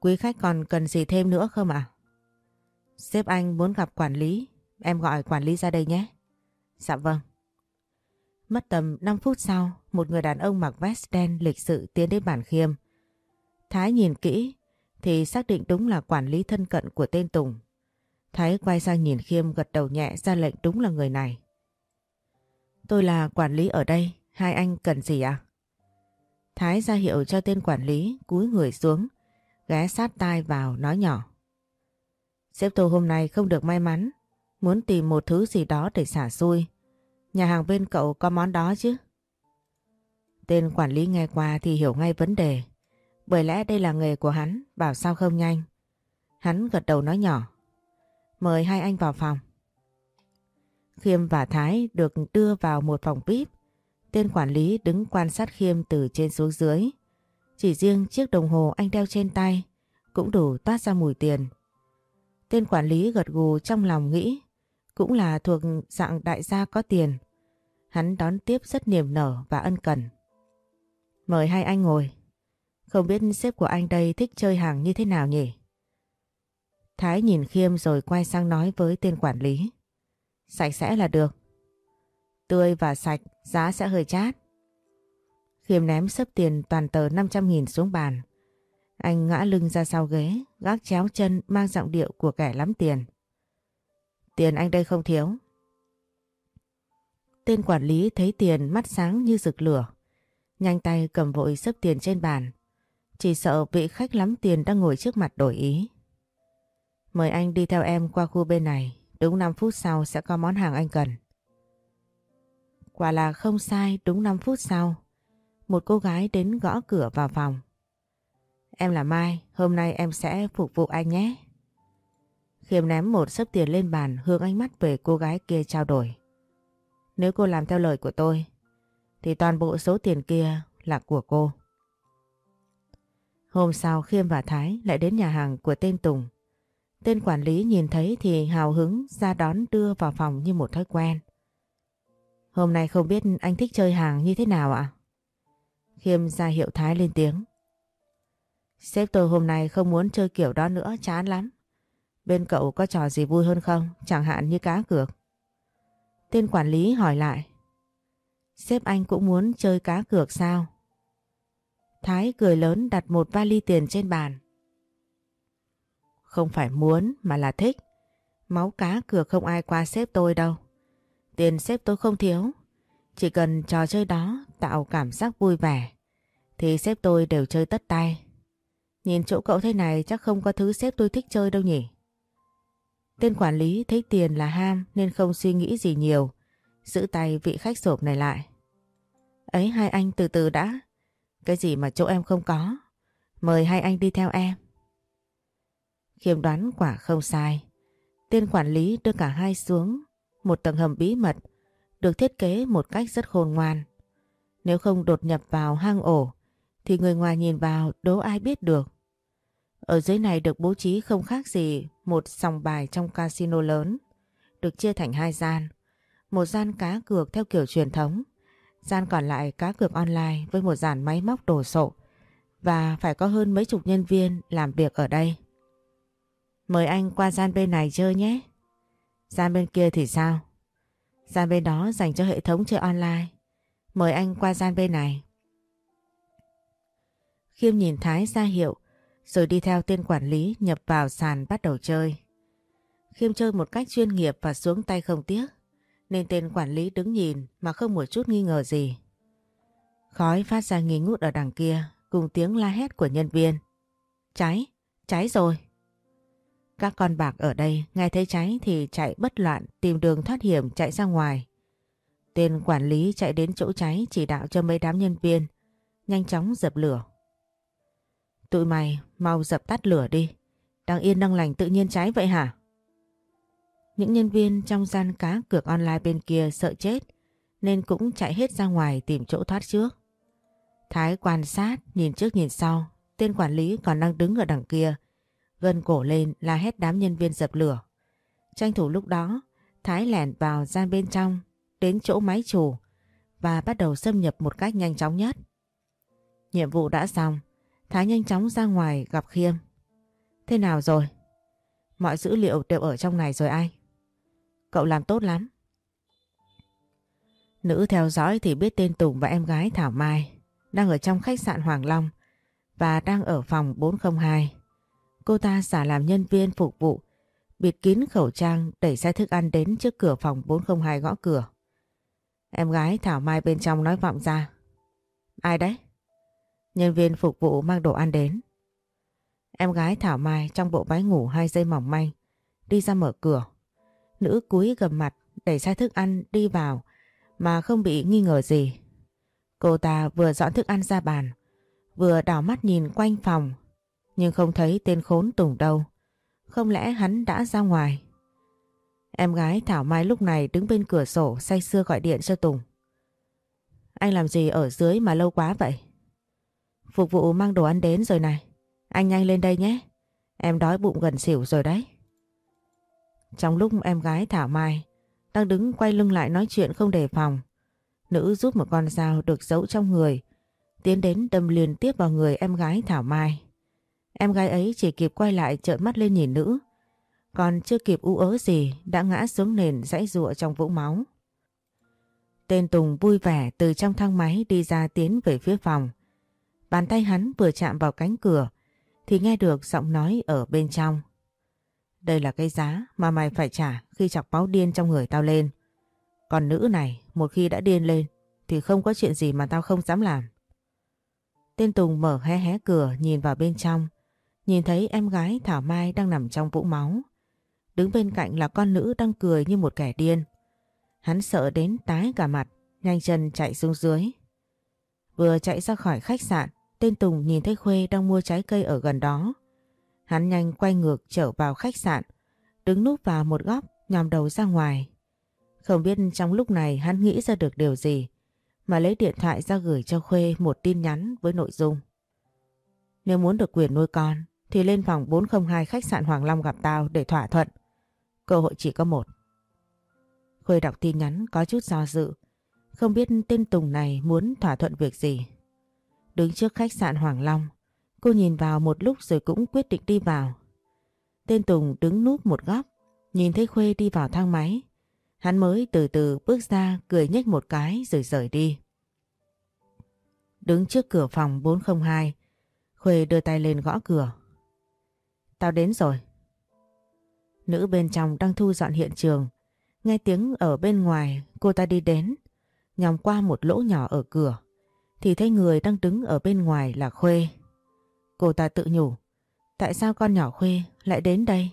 Quý khách còn cần gì thêm nữa không ạ? Sếp anh muốn gặp quản lý. Em gọi quản lý ra đây nhé. Dạ vâng. Mất tầm 5 phút sau, một người đàn ông mặc vest đen lịch sự tiến đến bàn khiêm. Thái nhìn kỹ thì xác định đúng là quản lý thân cận của tên Tùng. Thái quay sang nhìn khiêm gật đầu nhẹ ra lệnh đúng là người này. Tôi là quản lý ở đây, hai anh cần gì ạ? Thái ra hiệu cho tên quản lý cúi người xuống, ghé sát tai vào nói nhỏ. Sếp tôi hôm nay không được may mắn, muốn tìm một thứ gì đó để xả xui. Nhà hàng bên cậu có món đó chứ? Tên quản lý nghe qua thì hiểu ngay vấn đề. Bởi lẽ đây là nghề của hắn, bảo sao không nhanh. Hắn gật đầu nói nhỏ. Mời hai anh vào phòng. Khiêm và Thái được đưa vào một phòng VIP. Tên quản lý đứng quan sát Khiêm từ trên xuống dưới. Chỉ riêng chiếc đồng hồ anh đeo trên tay cũng đủ toát ra mùi tiền. Tên quản lý gật gù trong lòng nghĩ cũng là thuộc dạng đại gia có tiền. Hắn đón tiếp rất niềm nở và ân cần. Mời hai anh ngồi. Không biết sếp của anh đây thích chơi hàng như thế nào nhỉ? Thái nhìn Khiêm rồi quay sang nói với tên quản lý. Sạch sẽ là được. Tươi và sạch, giá sẽ hơi chát. Khiêm ném sấp tiền toàn tờ 500.000 xuống bàn. Anh ngã lưng ra sau ghế, gác chéo chân mang giọng điệu của kẻ lắm tiền. Tiền anh đây không thiếu. Tên quản lý thấy tiền mắt sáng như rực lửa. Nhanh tay cầm vội xếp tiền trên bàn. Chỉ sợ vị khách lắm tiền đang ngồi trước mặt đổi ý. Mời anh đi theo em qua khu bên này. Đúng 5 phút sau sẽ có món hàng anh cần. Quả là không sai, đúng 5 phút sau. Một cô gái đến gõ cửa vào phòng. Em là Mai, hôm nay em sẽ phục vụ anh nhé. Khiêm ném một sấp tiền lên bàn hướng ánh mắt về cô gái kia trao đổi. Nếu cô làm theo lời của tôi, thì toàn bộ số tiền kia là của cô. Hôm sau Khiêm và Thái lại đến nhà hàng của tên Tùng. Tên quản lý nhìn thấy thì hào hứng ra đón đưa vào phòng như một thói quen. Hôm nay không biết anh thích chơi hàng như thế nào ạ? Khiêm ra hiệu Thái lên tiếng. Sếp tôi hôm nay không muốn chơi kiểu đó nữa, chán lắm. Bên cậu có trò gì vui hơn không? Chẳng hạn như cá cược. Tên quản lý hỏi lại. Sếp anh cũng muốn chơi cá cược sao? Thái cười lớn đặt một vali tiền trên bàn. Không phải muốn, mà là thích. Máu cá cược không ai qua sếp tôi đâu. Tiền sếp tôi không thiếu. Chỉ cần trò chơi đó tạo cảm giác vui vẻ, thì sếp tôi đều chơi tất tay. Nhìn chỗ cậu thế này chắc không có thứ sếp tôi thích chơi đâu nhỉ. Tên quản lý thấy tiền là ham nên không suy nghĩ gì nhiều. Giữ tay vị khách sộp này lại. Ấy, hai anh từ từ đã. Cái gì mà chỗ em không có. Mời hai anh đi theo em. Khiêm đoán quả không sai. Tên quản lý đưa cả hai xuống một tầng hầm bí mật, được thiết kế một cách rất khôn ngoan. Nếu không đột nhập vào hang ổ, thì người ngoài nhìn vào, đố ai biết được. Ở dưới này được bố trí không khác gì một sòng bài trong casino lớn, được chia thành hai gian. Một gian cá cược theo kiểu truyền thống, gian còn lại cá cược online với một dàn máy móc đồ sộ và phải có hơn mấy chục nhân viên làm việc ở đây. Mời anh qua gian bên này chơi nhé. Gian bên kia thì sao? Gian bên đó dành cho hệ thống chơi online. Mời anh qua gian bên này. Khiêm nhìn Thái ra hiệu rồi đi theo tên quản lý nhập vào sàn bắt đầu chơi. Khiêm chơi một cách chuyên nghiệp và xuống tay không tiếc, nên tên quản lý đứng nhìn mà không một chút nghi ngờ gì. Khói phát ra nghi ngút ở đằng kia cùng tiếng la hét của nhân viên. Cháy, cháy rồi. Các con bạc ở đây nghe thấy cháy thì chạy bất loạn tìm đường thoát hiểm chạy ra ngoài. Tên quản lý chạy đến chỗ cháy chỉ đạo cho mấy đám nhân viên nhanh chóng dập lửa. Tụi mày, mau dập tắt lửa đi. Đang yên đang lành tự nhiên cháy vậy hả? Những nhân viên trong gian cá cược online bên kia sợ chết, nên cũng chạy hết ra ngoài tìm chỗ thoát trước. Thái quan sát, nhìn trước nhìn sau, tên quản lý còn đang đứng ở đằng kia, gân cổ lên la hét đám nhân viên dập lửa. Tranh thủ lúc đó, Thái lẻn vào gian bên trong, đến chỗ máy chủ và bắt đầu xâm nhập một cách nhanh chóng nhất. Nhiệm vụ đã xong Thái nhanh chóng ra ngoài gặp Khiêm. Thế nào rồi? Mọi dữ liệu đều ở trong này rồi anh. Cậu làm tốt lắm. Nữ theo dõi thì biết tên Tùng và em gái Thảo Mai đang ở trong khách sạn Hoàng Long và đang ở phòng 402. Cô ta giả làm nhân viên phục vụ, bịt kín khẩu trang đẩy xe thức ăn đến trước cửa phòng 402 gõ cửa. Em gái Thảo Mai bên trong nói vọng ra. Ai đấy? Nhân viên phục vụ mang đồ ăn đến. Em gái Thảo Mai trong bộ váy ngủ hai dây mỏng manh, đi ra mở cửa. Nữ cúi gầm mặt đẩy ra thức ăn đi vào, mà không bị nghi ngờ gì. Cô ta vừa dọn thức ăn ra bàn, vừa đảo mắt nhìn quanh phòng, nhưng không thấy tên khốn Tùng đâu. Không lẽ hắn đã ra ngoài? Em gái Thảo Mai lúc này đứng bên cửa sổ say sưa gọi điện cho Tùng. Anh làm gì ở dưới mà lâu quá vậy? Phục vụ mang đồ ăn đến rồi này. Anh nhanh lên đây nhé. Em đói bụng gần xỉu rồi đấy. Trong lúc em gái Thảo Mai đang đứng quay lưng lại nói chuyện không đề phòng, nữ rút một con dao được giấu trong người, tiến đến đâm liên tiếp vào người em gái Thảo Mai. Em gái ấy chỉ kịp quay lại trợn mắt lên nhìn nữ, còn chưa kịp u ớ gì đã ngã xuống nền dãy rụa trong vũng máu. Tên Tùng vui vẻ từ trong thang máy đi ra tiến về phía phòng. Bàn tay hắn vừa chạm vào cánh cửa thì nghe được giọng nói ở bên trong. Đây là cái giá mà mày phải trả khi chọc máu điên trong người tao lên. Còn nữ này một khi đã điên lên thì không có chuyện gì mà tao không dám làm. Tên Tùng mở hé hé cửa nhìn vào bên trong. Nhìn thấy em gái Thảo Mai đang nằm trong vũng máu. Đứng bên cạnh là con nữ đang cười như một kẻ điên. Hắn sợ đến tái cả mặt, nhanh chân chạy xuống dưới. Vừa chạy ra khỏi khách sạn, tên Tùng nhìn thấy Khuê đang mua trái cây ở gần đó. Hắn nhanh quay ngược trở vào khách sạn, đứng núp vào một góc, nhòm đầu ra ngoài. Không biết trong lúc này hắn nghĩ ra được điều gì, mà lấy điện thoại ra gửi cho Khuê một tin nhắn với nội dung. Nếu muốn được quyền nuôi con, thì lên phòng 402 khách sạn Hoàng Long gặp tao để thỏa thuận. Cơ hội chỉ có một. Khuê đọc tin nhắn có chút do dự, không biết tên Tùng này muốn thỏa thuận việc gì. Đứng trước khách sạn Hoàng Long, cô nhìn vào một lúc rồi cũng quyết định đi vào. Tên Tùng đứng núp một góc, nhìn thấy Khuê đi vào thang máy. Hắn mới từ từ bước ra cười nhếch một cái rồi rời đi. Đứng trước cửa phòng 402, Khuê đưa tay lên gõ cửa. Tao đến rồi. Nữ bên trong đang thu dọn hiện trường. Nghe tiếng ở bên ngoài cô ta đi đến. Nhòm qua một lỗ nhỏ ở cửa. Thì thấy người đang đứng ở bên ngoài là Khuê. Cô ta tự nhủ. Tại sao con nhỏ Khuê lại đến đây?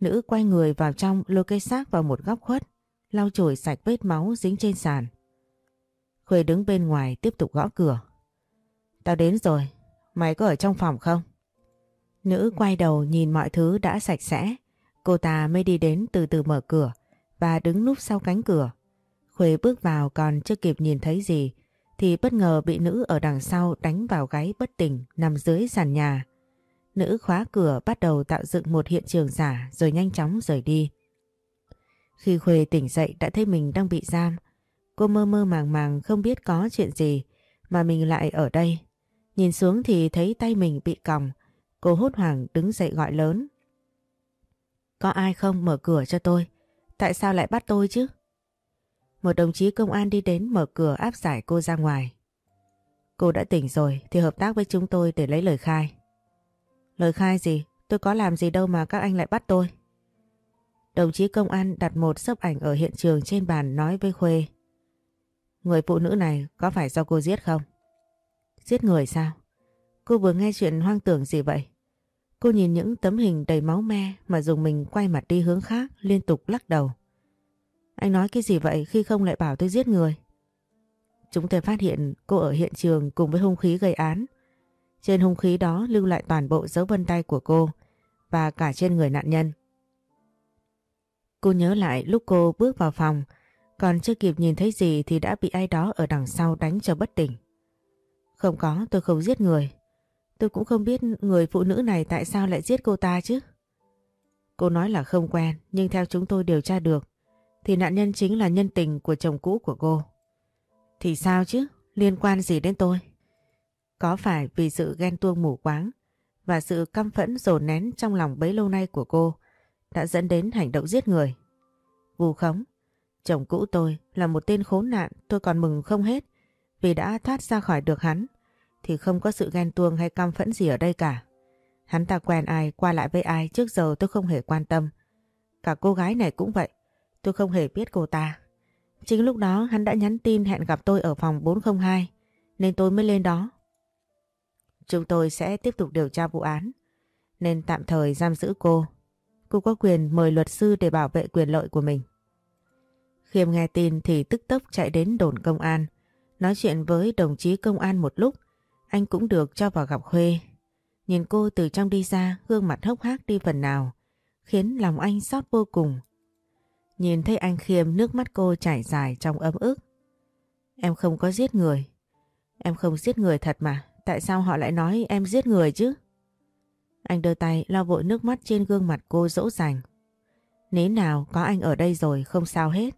Nữ quay người vào trong, lôi cây xác vào một góc khuất. Lau chùi sạch vết máu dính trên sàn. Khuê đứng bên ngoài tiếp tục gõ cửa. Tao đến rồi. Mày có ở trong phòng không? Nữ quay đầu nhìn mọi thứ đã sạch sẽ. Cô ta mới đi đến từ từ mở cửa và đứng núp sau cánh cửa. Khuê bước vào còn chưa kịp nhìn thấy gì thì bất ngờ bị nữ ở đằng sau đánh vào gáy bất tỉnh, nằm dưới sàn nhà. Nữ khóa cửa bắt đầu tạo dựng một hiện trường giả rồi nhanh chóng rời đi. Khi Khuê tỉnh dậy đã thấy mình đang bị giam. Cô mơ mơ màng màng không biết có chuyện gì mà mình lại ở đây. Nhìn xuống thì thấy tay mình bị còng. Cô hốt hoảng đứng dậy gọi lớn. Có ai không mở cửa cho tôi? Tại sao lại bắt tôi chứ? Một đồng chí công an đi đến mở cửa áp giải cô ra ngoài. Cô đã tỉnh rồi thì hợp tác với chúng tôi để lấy lời khai. Lời khai gì? Tôi có làm gì đâu mà các anh lại bắt tôi. Đồng chí công an đặt một sấp ảnh ở hiện trường trên bàn nói với Khuê. Người phụ nữ này có phải do cô giết không? Giết người sao? Cô vừa nghe chuyện hoang tưởng gì vậy? Cô nhìn những tấm hình đầy máu me mà dùng mình quay mặt đi hướng khác, liên tục lắc đầu. Anh nói cái gì vậy khi không lại bảo tôi giết người? Chúng tôi phát hiện cô ở hiện trường cùng với hung khí gây án. Trên hung khí đó lưu lại toàn bộ dấu vân tay của cô và cả trên người nạn nhân. Cô nhớ lại lúc cô bước vào phòng còn chưa kịp nhìn thấy gì thì đã bị ai đó ở đằng sau đánh cho bất tỉnh. Không có, tôi không giết người. Tôi cũng không biết người phụ nữ này tại sao lại giết cô ta chứ. Cô nói là không quen, nhưng theo chúng tôi điều tra được, thì nạn nhân chính là nhân tình của chồng cũ của cô. Thì sao chứ, liên quan gì đến tôi? Có phải vì sự ghen tuông mù quáng và sự căm phẫn dồn nén trong lòng bấy lâu nay của cô đã dẫn đến hành động giết người? Vù khống, chồng cũ tôi là một tên khốn nạn tôi còn mừng không hết vì đã thoát ra khỏi được hắn thì không có sự ghen tuông hay căm phẫn gì ở đây cả. Hắn ta quen ai, qua lại với ai trước giờ tôi không hề quan tâm. Cả cô gái này cũng vậy, tôi không hề biết cô ta. Chính lúc đó hắn đã nhắn tin hẹn gặp tôi ở phòng 402, nên tôi mới lên đó. Chúng tôi sẽ tiếp tục điều tra vụ án, nên tạm thời giam giữ cô. Cô có quyền mời luật sư để bảo vệ quyền lợi của mình. Khiêm nghe tin thì tức tốc chạy đến đồn công an, nói chuyện với đồng chí công an một lúc anh cũng được cho vào gặp Khuê. Nhìn cô từ trong đi ra, gương mặt hốc hác đi phần nào, khiến lòng anh xót vô cùng. Nhìn thấy anh khiêm nước mắt cô chảy dài trong ấm ức. Em không có giết người. Em không giết người thật mà, tại sao họ lại nói em giết người chứ? Anh đưa tay lau vội nước mắt trên gương mặt cô dỗ dành. Nếu nào có anh ở đây rồi không sao hết.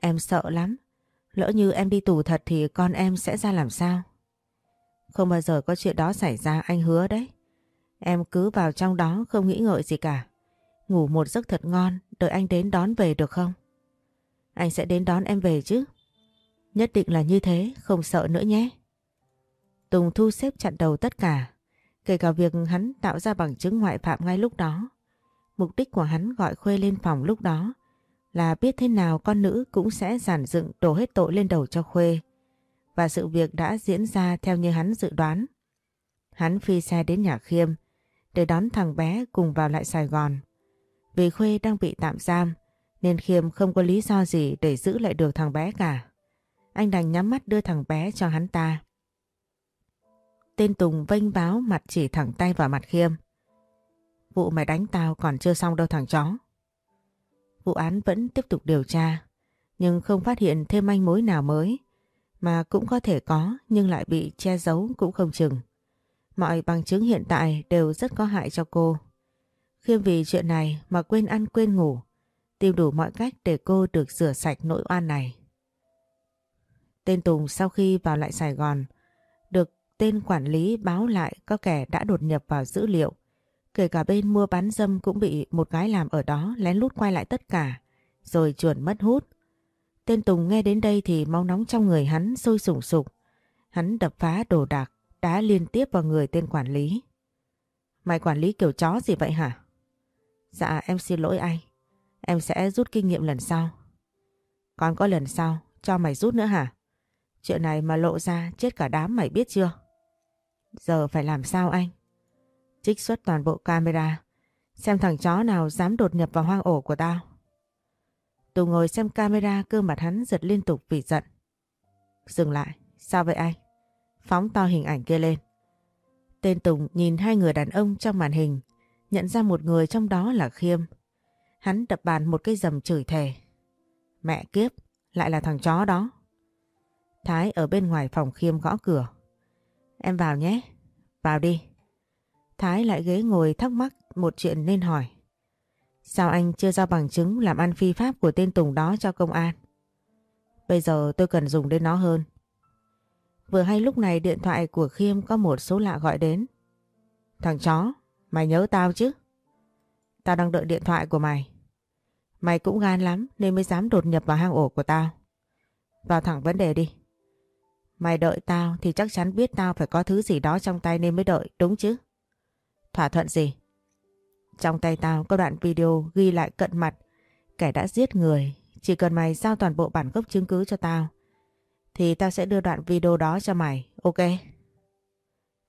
Em sợ lắm. Lỡ như em đi tù thật thì con em sẽ ra làm sao? Không bao giờ có chuyện đó xảy ra anh hứa đấy. Em cứ vào trong đó không nghĩ ngợi gì cả. Ngủ một giấc thật ngon, đợi anh đến đón về được không? Anh sẽ đến đón em về chứ. Nhất định là như thế, không sợ nữa nhé. Tùng thu xếp chặn đầu tất cả, kể cả việc hắn tạo ra bằng chứng ngoại phạm ngay lúc đó. Mục đích của hắn gọi Khuê lên phòng lúc đó là biết thế nào con nữ cũng sẽ giản dựng đổ hết tội lên đầu cho Khuê. Và sự việc đã diễn ra theo như hắn dự đoán. Hắn phi xe đến nhà Khiêm để đón thằng bé cùng vào lại Sài Gòn. Vì Khuê đang bị tạm giam nên Khiêm không có lý do gì để giữ lại được thằng bé cả. Anh đành nhắm mắt đưa thằng bé cho hắn ta. Tên Tùng vênh báo mặt chỉ thẳng tay vào mặt Khiêm. Vụ mày đánh tao còn chưa xong đâu thằng chó. Vụ án vẫn tiếp tục điều tra, nhưng không phát hiện thêm manh mối nào mới, mà cũng có thể có nhưng lại bị che giấu cũng không chừng. Mọi bằng chứng hiện tại đều rất có hại cho cô. Khiêm vì chuyện này mà quên ăn quên ngủ, tìm đủ mọi cách để cô được rửa sạch nỗi oan này. Tên Tùng sau khi vào lại Sài Gòn, được tên quản lý báo lại có kẻ đã đột nhập vào dữ liệu. Kể cả bên mua bán dâm cũng bị một gái làm ở đó lén lút quay lại tất cả, rồi chuồn mất hút. Tên Tùng nghe đến đây thì máu nóng trong người hắn sôi sùng sục. Hắn đập phá đồ đạc, đá liên tiếp vào người tên quản lý. Mày quản lý kiểu chó gì vậy hả? Dạ em xin lỗi anh. Em sẽ rút kinh nghiệm lần sau. Còn có lần sau, cho mày rút nữa hả? Chuyện này mà lộ ra chết cả đám mày biết chưa? Giờ phải làm sao anh? Trích xuất toàn bộ camera. Xem thằng chó nào dám đột nhập vào hoang ổ của tao. Tùng ngồi xem camera cơ mặt hắn giật liên tục vì giận. Dừng lại. Sao vậy anh? Phóng to hình ảnh kia lên. Tên Tùng nhìn hai người đàn ông trong màn hình. Nhận ra một người trong đó là Khiêm. Hắn đập bàn một cây dầm chửi thề. Mẹ kiếp, lại là thằng chó đó. Thái ở bên ngoài phòng Khiêm gõ cửa. Em vào nhé. Vào đi. Thái lại ghế ngồi thắc mắc một chuyện nên hỏi. Sao anh chưa giao bằng chứng làm ăn phi pháp của tên Tùng đó cho công an? Bây giờ tôi cần dùng đến nó hơn. Vừa hay lúc này điện thoại của Khiêm có một số lạ gọi đến. Thằng chó, mày nhớ tao chứ? Tao đang đợi điện thoại của mày. Mày cũng gan lắm nên mới dám đột nhập vào hang ổ của tao. Vào thẳng vấn đề đi. Mày đợi tao thì chắc chắn biết tao phải có thứ gì đó trong tay nên mới đợi, đúng chứ? Thỏa thuận gì? Trong tay tao có đoạn video ghi lại cận mặt kẻ đã giết người. Chỉ cần mày giao toàn bộ bản gốc chứng cứ cho tao thì tao sẽ đưa đoạn video đó cho mày, ok?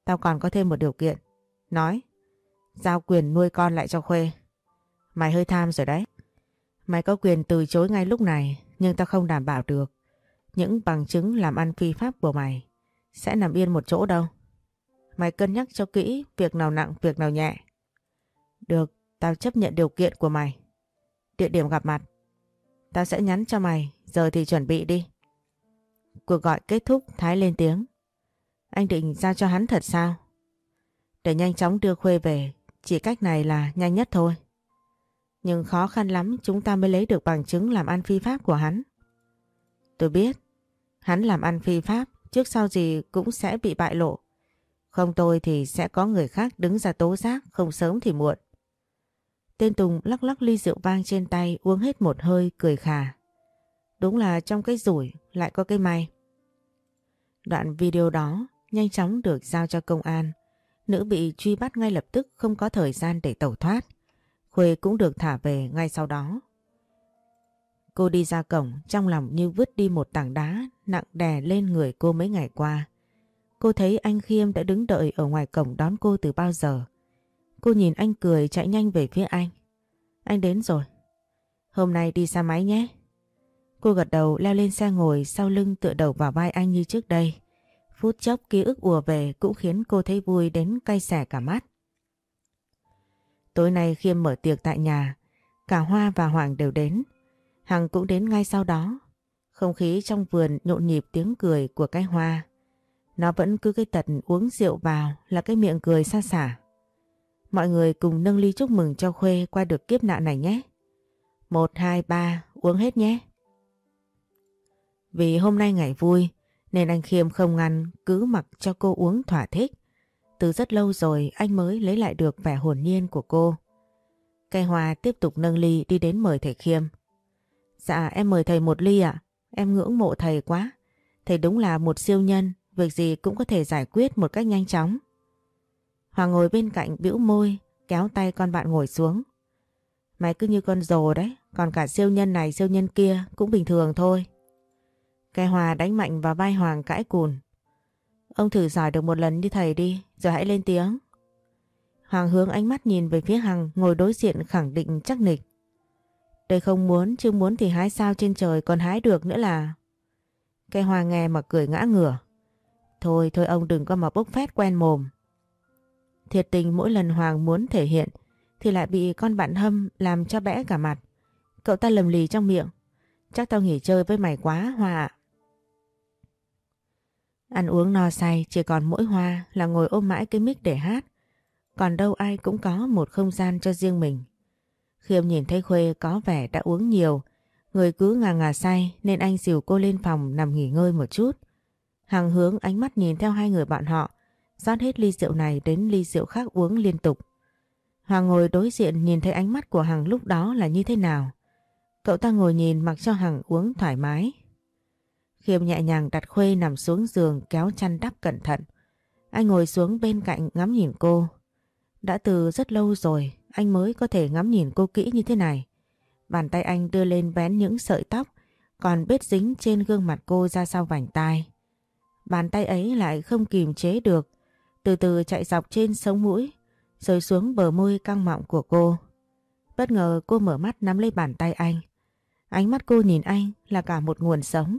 Tao còn có thêm một điều kiện. Nói, giao quyền nuôi con lại cho Khuê. Mày hơi tham rồi đấy. Mày có quyền từ chối ngay lúc này nhưng tao không đảm bảo được những bằng chứng làm ăn phi pháp của mày sẽ nằm yên một chỗ đâu. Mày cân nhắc cho kỹ việc nào nặng việc nào nhẹ. Được, tao chấp nhận điều kiện của mày. Địa điểm gặp mặt. Tao sẽ nhắn cho mày, giờ thì chuẩn bị đi. Cuộc gọi kết thúc Thái lên tiếng. Anh định giao cho hắn thật sao? Để nhanh chóng đưa Khuê về, chỉ cách này là nhanh nhất thôi. Nhưng khó khăn lắm chúng ta mới lấy được bằng chứng làm ăn phi pháp của hắn. Tôi biết, hắn làm ăn phi pháp, trước sau gì cũng sẽ bị bại lộ. Không tôi thì sẽ có người khác đứng ra tố giác không sớm thì muộn. Tên Tùng lắc lắc ly rượu vang trên tay uống hết một hơi cười khà. Đúng là trong cái rủi lại có cái may. Đoạn video đó nhanh chóng được giao cho công an. Nữ bị truy bắt ngay lập tức, không có thời gian để tẩu thoát. Khuê cũng được thả về ngay sau đó. Cô đi ra cổng, trong lòng như vứt đi một tảng đá nặng đè lên người cô mấy ngày qua. Cô thấy anh Khiêm đã đứng đợi ở ngoài cổng đón cô từ bao giờ. Cô nhìn anh cười chạy nhanh về phía anh. Anh đến rồi. Hôm nay đi xa máy nhé. Cô gật đầu leo lên xe ngồi sau lưng tựa đầu vào vai anh như trước đây. Phút chốc ký ức ùa về cũng khiến cô thấy vui đến cay xẻ cả mắt. Tối nay Khiêm mở tiệc tại nhà. Cả Hoa và Hoàng đều đến. Hằng cũng đến ngay sau đó. Không khí trong vườn nhộn nhịp tiếng cười của cái hoa. Nó vẫn cứ cái tật uống rượu vào là cái miệng cười xa xả. Mọi người cùng nâng ly chúc mừng cho Khuê qua được kiếp nạn này nhé. Một, hai, ba, uống hết nhé. Vì hôm nay ngày vui nên anh Khiêm không ngăn cứ mặc cho cô uống thỏa thích. Từ rất lâu rồi anh mới lấy lại được vẻ hồn nhiên của cô. Cây Hoa tiếp tục nâng ly đi đến mời thầy Khiêm. Dạ em mời thầy một ly ạ. Em ngưỡng mộ thầy quá. Thầy đúng là một siêu nhân, việc gì cũng có thể giải quyết một cách nhanh chóng. Hoàng ngồi bên cạnh bĩu môi, kéo tay con bạn ngồi xuống. Mày cứ như con rồ đấy, còn cả siêu nhân này siêu nhân kia cũng bình thường thôi. Cây Hòa đánh mạnh vào vai Hoàng cãi cùn. Ông thử giỏi được một lần như thầy đi, rồi hãy lên tiếng. Hoàng hướng ánh mắt nhìn về phía Hằng ngồi đối diện khẳng định chắc nịch. Đây không muốn, chứ muốn thì hái sao trên trời còn hái được nữa là... Cây hoa nghe mà cười ngã ngửa. Thôi, thôi ông đừng có mà bốc phét quen mồm. Thiệt tình mỗi lần Hoàng muốn thể hiện thì lại bị con bạn Hâm làm cho bẽ cả mặt. Cậu ta lầm lì trong miệng. Chắc tao nghỉ chơi với mày quá hòa. ạ. Ăn uống no say chỉ còn mỗi Hoa là ngồi ôm mãi cái mic để hát. Còn đâu ai cũng có một không gian cho riêng mình. Khiêm nhìn thấy Khuê có vẻ đã uống nhiều, người cứ ngà ngà say nên anh dìu cô lên phòng nằm nghỉ ngơi một chút. Hằng hướng ánh mắt nhìn theo hai người bạn họ, rót hết ly rượu này đến ly rượu khác uống liên tục. Hoàng ngồi đối diện nhìn thấy ánh mắt của Hằng lúc đó là như thế nào. Cậu ta ngồi nhìn mặc cho Hằng uống thoải mái. Khiêm nhẹ nhàng đặt Khuê nằm xuống giường kéo chăn đắp cẩn thận. Anh ngồi xuống bên cạnh ngắm nhìn cô. Đã từ rất lâu rồi anh mới có thể ngắm nhìn cô kỹ như thế này. Bàn tay anh đưa lên vén những sợi tóc còn bết dính trên gương mặt cô ra sau vành tai. Bàn tay ấy lại không kìm chế được, từ từ chạy dọc trên sống mũi, rồi xuống bờ môi căng mọng của cô. Bất ngờ cô mở mắt nắm lấy bàn tay anh. Ánh mắt cô nhìn anh là cả một nguồn sống.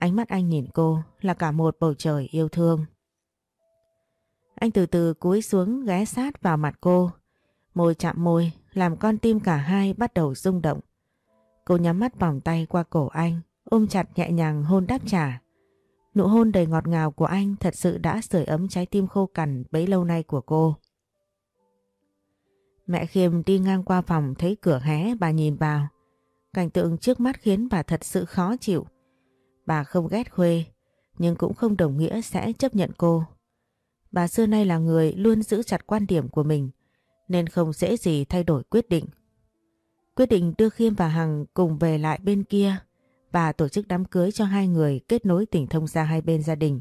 Ánh mắt anh nhìn cô là cả một bầu trời yêu thương. Anh từ từ cúi xuống ghé sát vào mặt cô. Môi chạm môi làm con tim cả hai bắt đầu rung động. Cô nhắm mắt vòng tay qua cổ anh, ôm chặt nhẹ nhàng hôn đáp trả. Nụ hôn đầy ngọt ngào của anh thật sự đã sưởi ấm trái tim khô cằn bấy lâu nay của cô. Mẹ Khiêm đi ngang qua phòng thấy cửa hé bà nhìn vào. Cảnh tượng trước mắt khiến bà thật sự khó chịu. Bà không ghét Khuê, nhưng cũng không đồng nghĩa sẽ chấp nhận cô. Bà xưa nay là người luôn giữ chặt quan điểm của mình, nên không dễ gì thay đổi quyết định. Quyết định đưa Khiêm và Hằng cùng về lại bên kia và tổ chức đám cưới cho hai người kết nối tình thông ra hai bên gia đình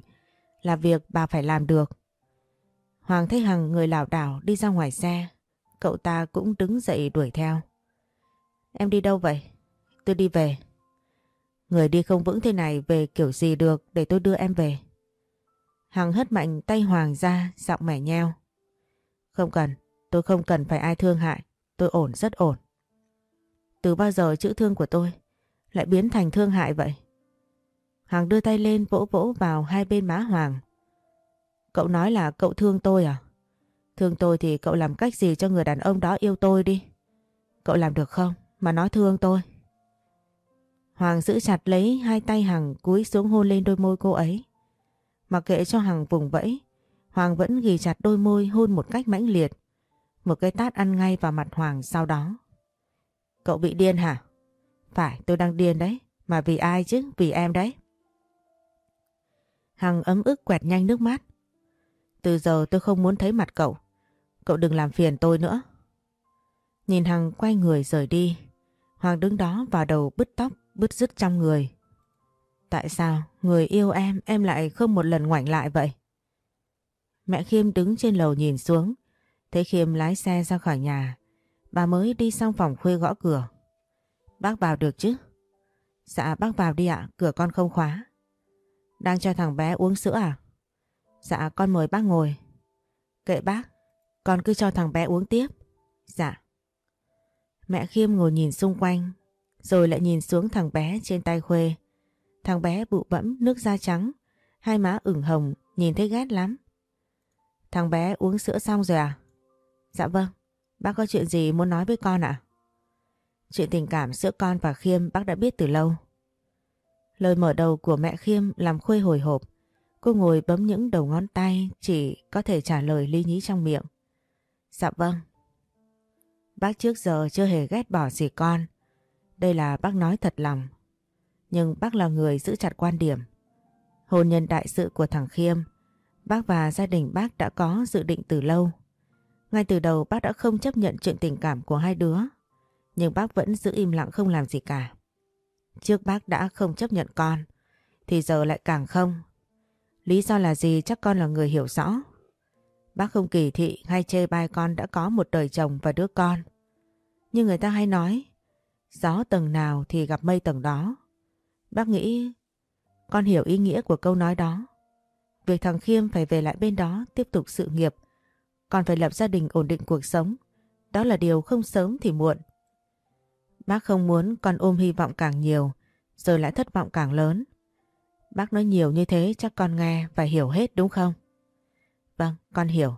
là việc bà phải làm được. Hoàng thấy Hằng người lảo đảo đi ra ngoài xe, cậu ta cũng đứng dậy đuổi theo. Em đi đâu vậy? Tôi đi về. Người đi không vững thế này về kiểu gì được để tôi đưa em về. Hằng hất mạnh tay Hoàng ra, giọng mẻ nheo. Không cần, tôi không cần phải ai thương hại, tôi ổn rất ổn. Từ bao giờ chữ thương của tôi lại biến thành thương hại vậy? Hằng đưa tay lên vỗ vỗ vào hai bên má Hoàng. Cậu nói là cậu thương tôi à? Thương tôi thì cậu làm cách gì cho người đàn ông đó yêu tôi đi. Cậu làm được không? Mà nói thương tôi. Hoàng giữ chặt lấy hai tay Hằng cúi xuống hôn lên đôi môi cô ấy. Mặc kệ cho Hằng vùng vẫy, Hoàng vẫn ghi chặt đôi môi hôn một cách mãnh liệt. Một cái tát ăn ngay vào mặt Hoàng sau đó. Cậu bị điên hả? Phải, tôi đang điên đấy. Mà vì ai chứ? Vì em đấy. Hằng ấm ức quẹt nhanh nước mắt. Từ giờ tôi không muốn thấy mặt cậu. Cậu đừng làm phiền tôi nữa. Nhìn Hằng quay người rời đi. Hoàng đứng đó vào đầu bứt tóc, bứt rứt trong người. Tại sao người yêu em em lại không một lần ngoảnh lại vậy? Mẹ Khiêm đứng trên lầu nhìn xuống. Thấy Khiêm lái xe ra khỏi nhà. Bà mới đi sang phòng khuê gõ cửa. Bác vào được chứ? Dạ bác vào đi ạ, cửa con không khóa. Đang cho thằng bé uống sữa à? Dạ con mời bác ngồi. Kệ bác, con cứ cho thằng bé uống tiếp. Dạ. Mẹ Khiêm ngồi nhìn xung quanh, rồi lại nhìn xuống thằng bé trên tay Khuê. Thằng bé bụ bẫm nước da trắng, hai má ửng hồng, nhìn thấy ghét lắm. Thằng bé uống sữa xong rồi à? Dạ vâng, bác có chuyện gì muốn nói với con ạ? Chuyện tình cảm giữa con và Khiêm bác đã biết từ lâu. Lời mở đầu của mẹ Khiêm làm Khuê hồi hộp. Cô ngồi bấm những đầu ngón tay chỉ có thể trả lời ly nhí trong miệng. Dạ vâng. Bác trước giờ chưa hề ghét bỏ gì con. Đây là bác nói thật lòng. Nhưng bác là người giữ chặt quan điểm. Hôn nhân đại sự của thằng Khiêm, bác và gia đình bác đã có dự định từ lâu. Ngay từ đầu bác đã không chấp nhận chuyện tình cảm của hai đứa. Nhưng bác vẫn giữ im lặng không làm gì cả. Trước bác đã không chấp nhận con thì giờ lại càng không. Lý do là gì chắc con là người hiểu rõ. Bác không kỳ thị hay chê bai con đã có một đời chồng và đứa con. Nhưng người ta hay nói, gió tầng nào thì gặp mây tầng đó. Bác nghĩ con hiểu ý nghĩa của câu nói đó. Việc thằng Khiêm phải về lại bên đó tiếp tục sự nghiệp, còn phải lập gia đình ổn định cuộc sống. Đó là điều không sớm thì muộn. Bác không muốn con ôm hy vọng càng nhiều, rồi lại thất vọng càng lớn. Bác nói nhiều như thế chắc con nghe và hiểu hết đúng không? Vâng, con hiểu.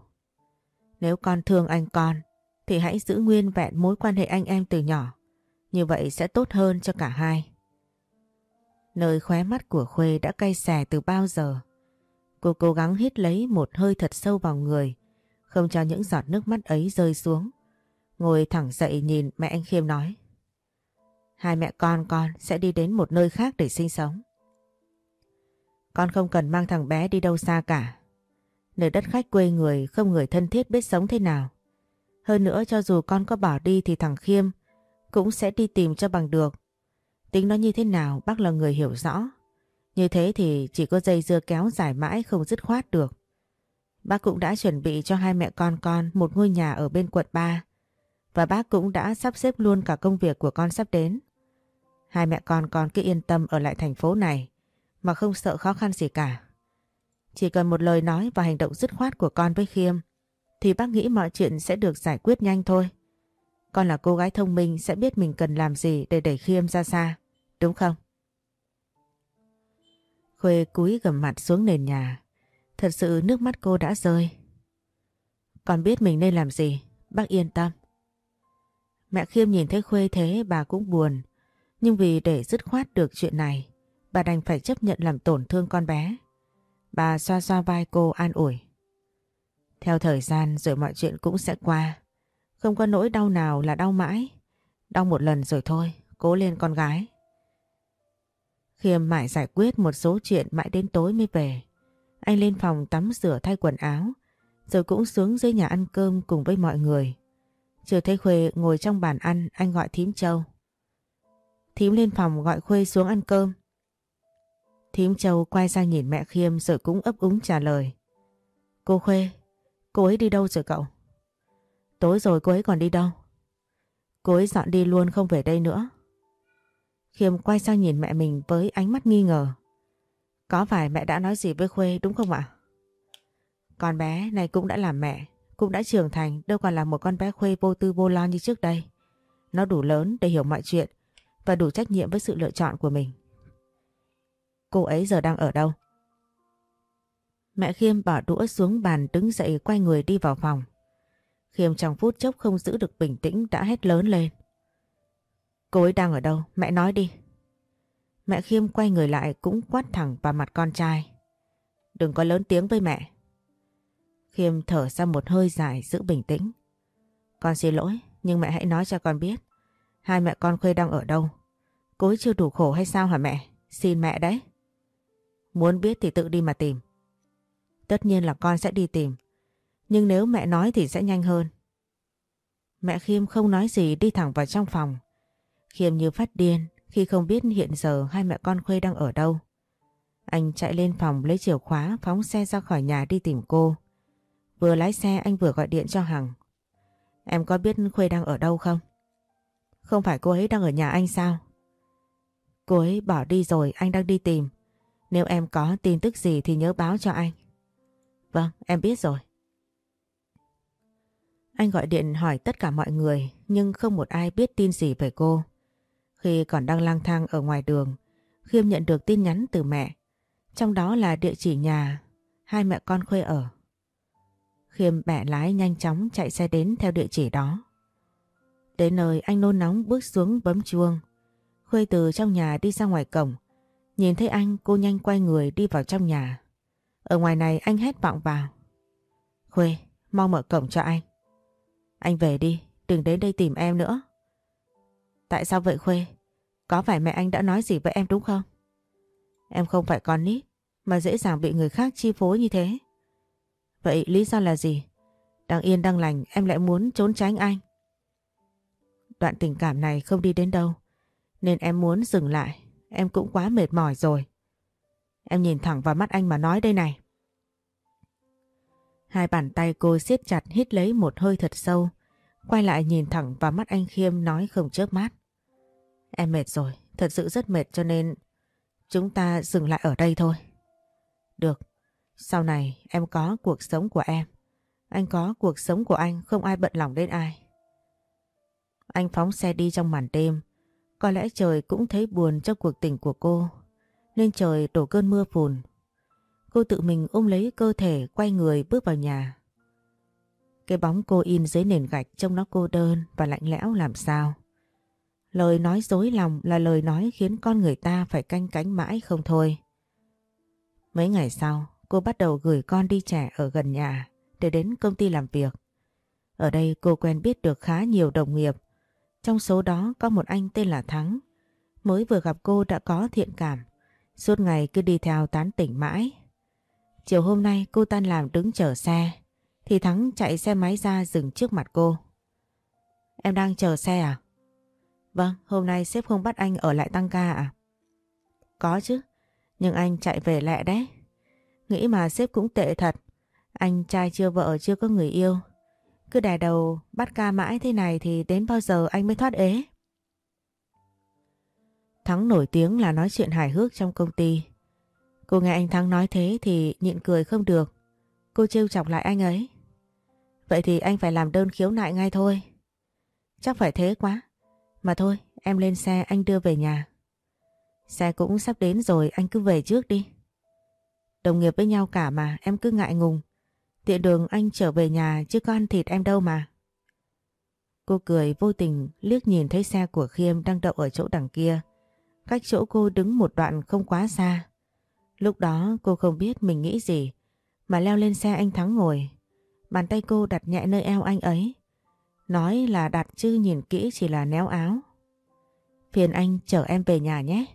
Nếu con thương anh con, thì hãy giữ nguyên vẹn mối quan hệ anh em từ nhỏ. Như vậy sẽ tốt hơn cho cả hai. Nơi khóe mắt của Khuê đã cay xè từ bao giờ. Cô cố gắng hít lấy một hơi thật sâu vào người, không cho những giọt nước mắt ấy rơi xuống. Ngồi thẳng dậy nhìn mẹ anh Khiêm nói. Hai mẹ con con sẽ đi đến một nơi khác để sinh sống. Con không cần mang thằng bé đi đâu xa cả. Nơi đất khách quê người không người thân thiết biết sống thế nào. Hơn nữa cho dù con có bỏ đi thì thằng Khiêm cũng sẽ đi tìm cho bằng được. Tính nó như thế nào, bác là người hiểu rõ. Như thế thì chỉ có dây dưa kéo dài mãi không dứt khoát được. Bác cũng đã chuẩn bị cho hai mẹ con con một ngôi nhà ở bên quận 3. Và bác cũng đã sắp xếp luôn cả công việc của con sắp đến. Hai mẹ con con cứ yên tâm ở lại thành phố này, mà không sợ khó khăn gì cả. Chỉ cần một lời nói và hành động dứt khoát của con với Khiêm, thì bác nghĩ mọi chuyện sẽ được giải quyết nhanh thôi. Con là cô gái thông minh sẽ biết mình cần làm gì để đẩy Khiêm ra xa, đúng không? Khuê cúi gầm mặt xuống nền nhà. Thật sự nước mắt cô đã rơi. Con biết mình nên làm gì, bác yên tâm. Mẹ Khiêm nhìn thấy Khuê thế bà cũng buồn. Nhưng vì để dứt khoát được chuyện này, bà đành phải chấp nhận làm tổn thương con bé. Bà xoa xoa vai cô an ủi. Theo thời gian rồi mọi chuyện cũng sẽ qua. Không có nỗi đau nào là đau mãi. Đau một lần rồi thôi, cố lên con gái. Khiêm mãi giải quyết một số chuyện mãi đến tối mới về. Anh lên phòng tắm rửa thay quần áo, rồi cũng xuống dưới nhà ăn cơm cùng với mọi người. Chưa thấy Khuê ngồi trong bàn ăn, anh gọi thím Châu. Thím lên phòng gọi Khuê xuống ăn cơm. Thím Châu quay sang nhìn mẹ Khiêm rồi cũng ấp úng trả lời. Cô Khuê, cô ấy đi đâu rồi cậu? Tối rồi cô ấy còn đi đâu? Cô ấy dọn đi luôn không về đây nữa. Khiêm quay sang nhìn mẹ mình với ánh mắt nghi ngờ. Có phải mẹ đã nói gì với Khuê đúng không ạ? Con bé này cũng đã làm mẹ, cũng đã trưởng thành, đâu còn là một con bé Khuê vô tư vô lo như trước đây. Nó đủ lớn để hiểu mọi chuyện và đủ trách nhiệm với sự lựa chọn của mình. Cô ấy giờ đang ở đâu? Mẹ Khiêm bỏ đũa xuống bàn đứng dậy quay người đi vào phòng. Khiêm trong phút chốc không giữ được bình tĩnh đã hét lớn lên. Cô ấy đang ở đâu? Mẹ nói đi. Mẹ Khiêm quay người lại cũng quát thẳng vào mặt con trai. Đừng có lớn tiếng với mẹ. Khiêm thở ra một hơi dài giữ bình tĩnh. Con xin lỗi, nhưng mẹ hãy nói cho con biết. Hai mẹ con Khuê đang ở đâu? Cô ấy chưa đủ khổ hay sao hả mẹ? Xin mẹ đấy. Muốn biết thì tự đi mà tìm. Tất nhiên là con sẽ đi tìm. Nhưng nếu mẹ nói thì sẽ nhanh hơn. Mẹ Khiêm không nói gì đi thẳng vào trong phòng. Khiêm như phát điên khi không biết hiện giờ hai mẹ con Khuê đang ở đâu. Anh chạy lên phòng lấy chìa khóa phóng xe ra khỏi nhà đi tìm cô. Vừa lái xe anh vừa gọi điện cho Hằng. Em có biết Khuê đang ở đâu không? Không phải cô ấy đang ở nhà anh sao? Cô ấy bỏ đi rồi anh đang đi tìm. Nếu em có tin tức gì thì nhớ báo cho anh. Vâng, em biết rồi. Anh gọi điện hỏi tất cả mọi người nhưng không một ai biết tin gì về cô. Khi còn đang lang thang ở ngoài đường, Khiêm nhận được tin nhắn từ mẹ. Trong đó là địa chỉ nhà hai mẹ con Khuê ở. Khiêm bẻ lái nhanh chóng chạy xe đến theo địa chỉ đó. Đến nơi anh nôn nóng bước xuống bấm chuông. Khuê từ trong nhà đi ra ngoài cổng. Nhìn thấy anh cô nhanh quay người đi vào trong nhà. Ở ngoài này anh hét vọng vào. Khuê, mau mở cổng cho anh. Anh về đi, đừng đến đây tìm em nữa. Tại sao vậy Khuê? Có phải mẹ anh đã nói gì với em đúng không? Em không phải con nít mà dễ dàng bị người khác chi phối như thế. Vậy lý do là gì? Đang yên đang lành em lại muốn trốn tránh anh. Đoạn tình cảm này không đi đến đâu. Nên em muốn dừng lại. Em cũng quá mệt mỏi rồi. Em nhìn thẳng vào mắt anh mà nói đây này. Hai bàn tay cô siết chặt hít lấy một hơi thật sâu. Quay lại nhìn thẳng vào mắt anh Khiêm nói không chớp mắt. Em mệt rồi, thật sự rất mệt cho nên chúng ta dừng lại ở đây thôi. Được, sau này em có cuộc sống của em. Anh có cuộc sống của anh, không ai bận lòng đến ai. Anh phóng xe đi trong màn đêm. Có lẽ trời cũng thấy buồn cho cuộc tình của cô. Nên trời đổ cơn mưa phùn. Cô tự mình ôm lấy cơ thể quay người bước vào nhà. Cái bóng cô in dưới nền gạch trông nó cô đơn và lạnh lẽo làm sao. Lời nói dối lòng là lời nói khiến con người ta phải canh cánh mãi không thôi. Mấy ngày sau, cô bắt đầu gửi con đi trẻ ở gần nhà để đến công ty làm việc. Ở đây cô quen biết được khá nhiều đồng nghiệp. Trong số đó có một anh tên là Thắng. Mới vừa gặp cô đã có thiện cảm. Suốt ngày cứ đi theo tán tỉnh mãi. Chiều hôm nay cô tan làm đứng chờ xe. Thì Thắng chạy xe máy ra dừng trước mặt cô. Em đang chờ xe à? Vâng, hôm nay sếp không bắt anh ở lại tăng ca à? Có chứ, nhưng anh chạy về lẹ đấy. Nghĩ mà sếp cũng tệ thật. Anh trai chưa vợ chưa có người yêu. Cứ đè đầu bắt ca mãi thế này thì đến bao giờ anh mới thoát ế? Thắng nổi tiếng là nói chuyện hài hước trong công ty. Cô nghe anh Thắng nói thế thì nhịn cười không được. Cô trêu chọc lại anh ấy. Vậy thì anh phải làm đơn khiếu nại ngay thôi. Chắc phải thế quá. Mà thôi, em lên xe anh đưa về nhà. Xe cũng sắp đến rồi, anh cứ về trước đi. Đồng nghiệp với nhau cả mà, em cứ ngại ngùng. Tiện đường anh trở về nhà chứ có ăn thịt em đâu mà. Cô cười vô tình liếc nhìn thấy xe của Khiêm đang đậu ở chỗ đằng kia. Cách chỗ cô đứng một đoạn không quá xa. Lúc đó cô không biết mình nghĩ gì, mà leo lên xe anh Thắng ngồi. Bàn tay cô đặt nhẹ nơi eo anh ấy. Nói là đặt chứ nhìn kỹ chỉ là néo áo. Phiền anh chở em về nhà nhé.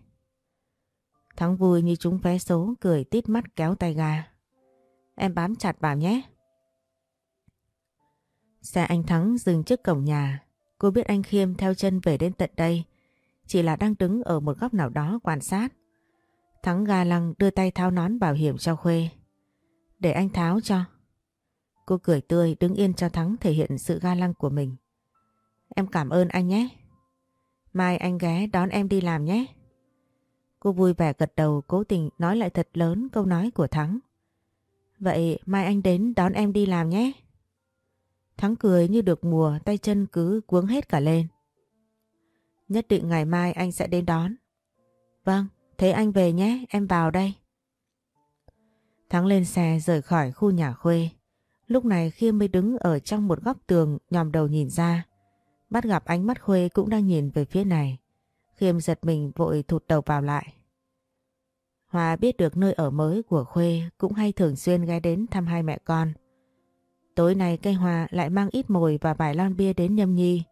Thắng vui như chúng vé số, cười tít mắt kéo tay gà Em bám chặt vào nhé. Xe anh Thắng dừng trước cổng nhà. Cô biết anh Khiêm theo chân về đến tận đây. Chỉ là đang đứng ở một góc nào đó quan sát. Thắng ga lăng đưa tay tháo nón bảo hiểm cho Khuê. Để anh tháo cho. Cô cười tươi đứng yên cho Thắng thể hiện sự ga lăng của mình. Em cảm ơn anh nhé. Mai anh ghé đón em đi làm nhé. Cô vui vẻ gật đầu cố tình nói lại thật lớn câu nói của Thắng. Vậy mai anh đến đón em đi làm nhé. Thắng cười như được mùa tay chân cứ cuống hết cả lên. Nhất định ngày mai anh sẽ đến đón. Vâng, thế anh về nhé, em vào đây. Thắng lên xe rời khỏi khu nhà khuê. Lúc này Khiêm mới đứng ở trong một góc tường nhòm đầu nhìn ra. Bắt gặp ánh mắt Khuê cũng đang nhìn về phía này. Khiêm giật mình vội thụt đầu vào lại. Hòa biết được nơi ở mới của Khuê cũng hay thường xuyên ghé đến thăm hai mẹ con. Tối nay cây Hòa lại mang ít mồi và vài lon bia đến nhâm nhi.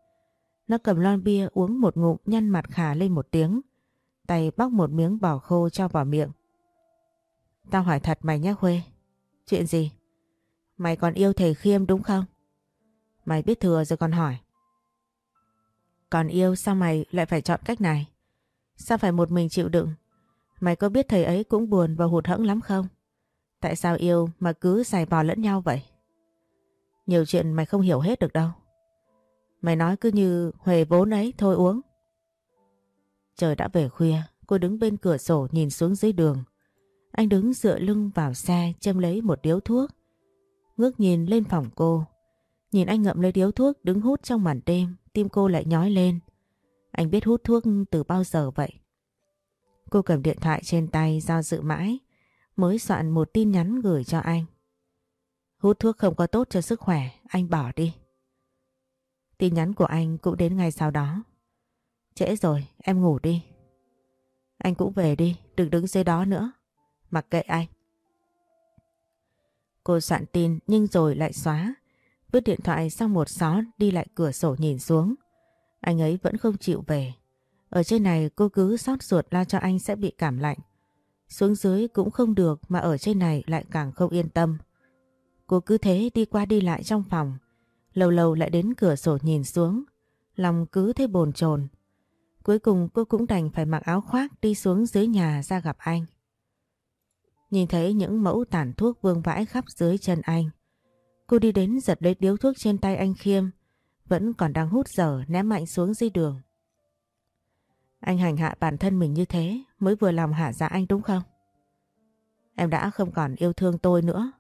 Nó cầm lon bia uống một ngụm nhăn mặt khả lên một tiếng. Tay bóc một miếng bò khô cho vào miệng. Tao hỏi thật mày nhé Khuê. Chuyện gì? Mày còn yêu thầy Khiêm đúng không? Mày biết thừa rồi còn hỏi. Còn yêu sao mày lại phải chọn cách này? Sao phải một mình chịu đựng? Mày có biết thầy ấy cũng buồn và hụt hẫng lắm không? Tại sao yêu mà cứ xài bò lẫn nhau vậy? Nhiều chuyện mày không hiểu hết được đâu. Mày nói cứ như huề vốn ấy thôi uống. Trời đã về khuya, cô đứng bên cửa sổ nhìn xuống dưới đường. Anh đứng dựa lưng vào xe châm lấy một điếu thuốc. Ngước nhìn lên phòng cô. Nhìn anh ngậm lấy điếu thuốc đứng hút trong màn đêm, tim cô lại nhói lên. Anh biết hút thuốc từ bao giờ vậy? Cô cầm điện thoại trên tay do dự mãi, mới soạn một tin nhắn gửi cho anh. Hút thuốc không có tốt cho sức khỏe, anh bỏ đi. Tin nhắn của anh cũng đến ngày sau đó. Trễ rồi, em ngủ đi. Anh cũng về đi, đừng đứng dưới đó nữa. Mặc kệ anh. Cô soạn tin nhưng rồi lại xóa. Vứt điện thoại sang một xó đi lại cửa sổ nhìn xuống. Anh ấy vẫn không chịu về. Ở trên này cô cứ xót ruột lo cho anh sẽ bị cảm lạnh. Xuống dưới cũng không được mà ở trên này lại càng không yên tâm. Cô cứ thế đi qua đi lại trong phòng. Lâu lâu lại đến cửa sổ nhìn xuống. Lòng cứ thấy bồn chồn. Cuối cùng cô cũng đành phải mặc áo khoác đi xuống dưới nhà ra gặp anh. Nhìn thấy những mẫu tàn thuốc vương vãi khắp dưới chân anh. Cô đi đến giật lấy điếu thuốc trên tay anh Khiêm, vẫn còn đang hút dở ném mạnh xuống dưới đường. Anh hành hạ bản thân mình như thế mới vừa lòng hạ dạ anh đúng không? Em đã không còn yêu thương tôi nữa,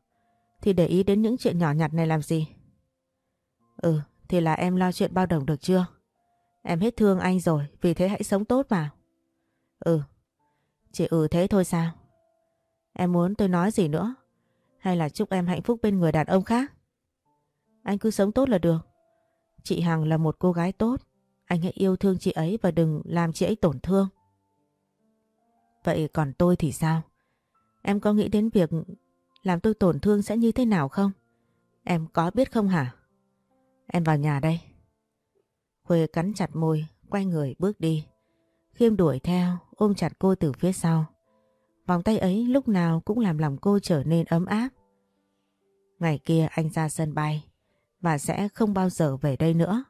thì để ý đến những chuyện nhỏ nhặt này làm gì? Ừ, thì là em lo chuyện bao đồng được chưa? Em hết thương anh rồi, vì thế hãy sống tốt mà. Ừ, chỉ ừ thế thôi sao? Em muốn tôi nói gì nữa? Hay là chúc em hạnh phúc bên người đàn ông khác? Anh cứ sống tốt là được. Chị Hằng là một cô gái tốt. Anh hãy yêu thương chị ấy và đừng làm chị ấy tổn thương. Vậy còn tôi thì sao? Em có nghĩ đến việc làm tôi tổn thương sẽ như thế nào không? Em có biết không hả? Em vào nhà đây. Khuê cắn chặt môi, quay người bước đi. Khiêm đuổi theo, ôm chặt cô từ phía sau. Vòng tay ấy lúc nào cũng làm lòng cô trở nên ấm áp. Ngày kia anh ra sân bay và sẽ không bao giờ về đây nữa.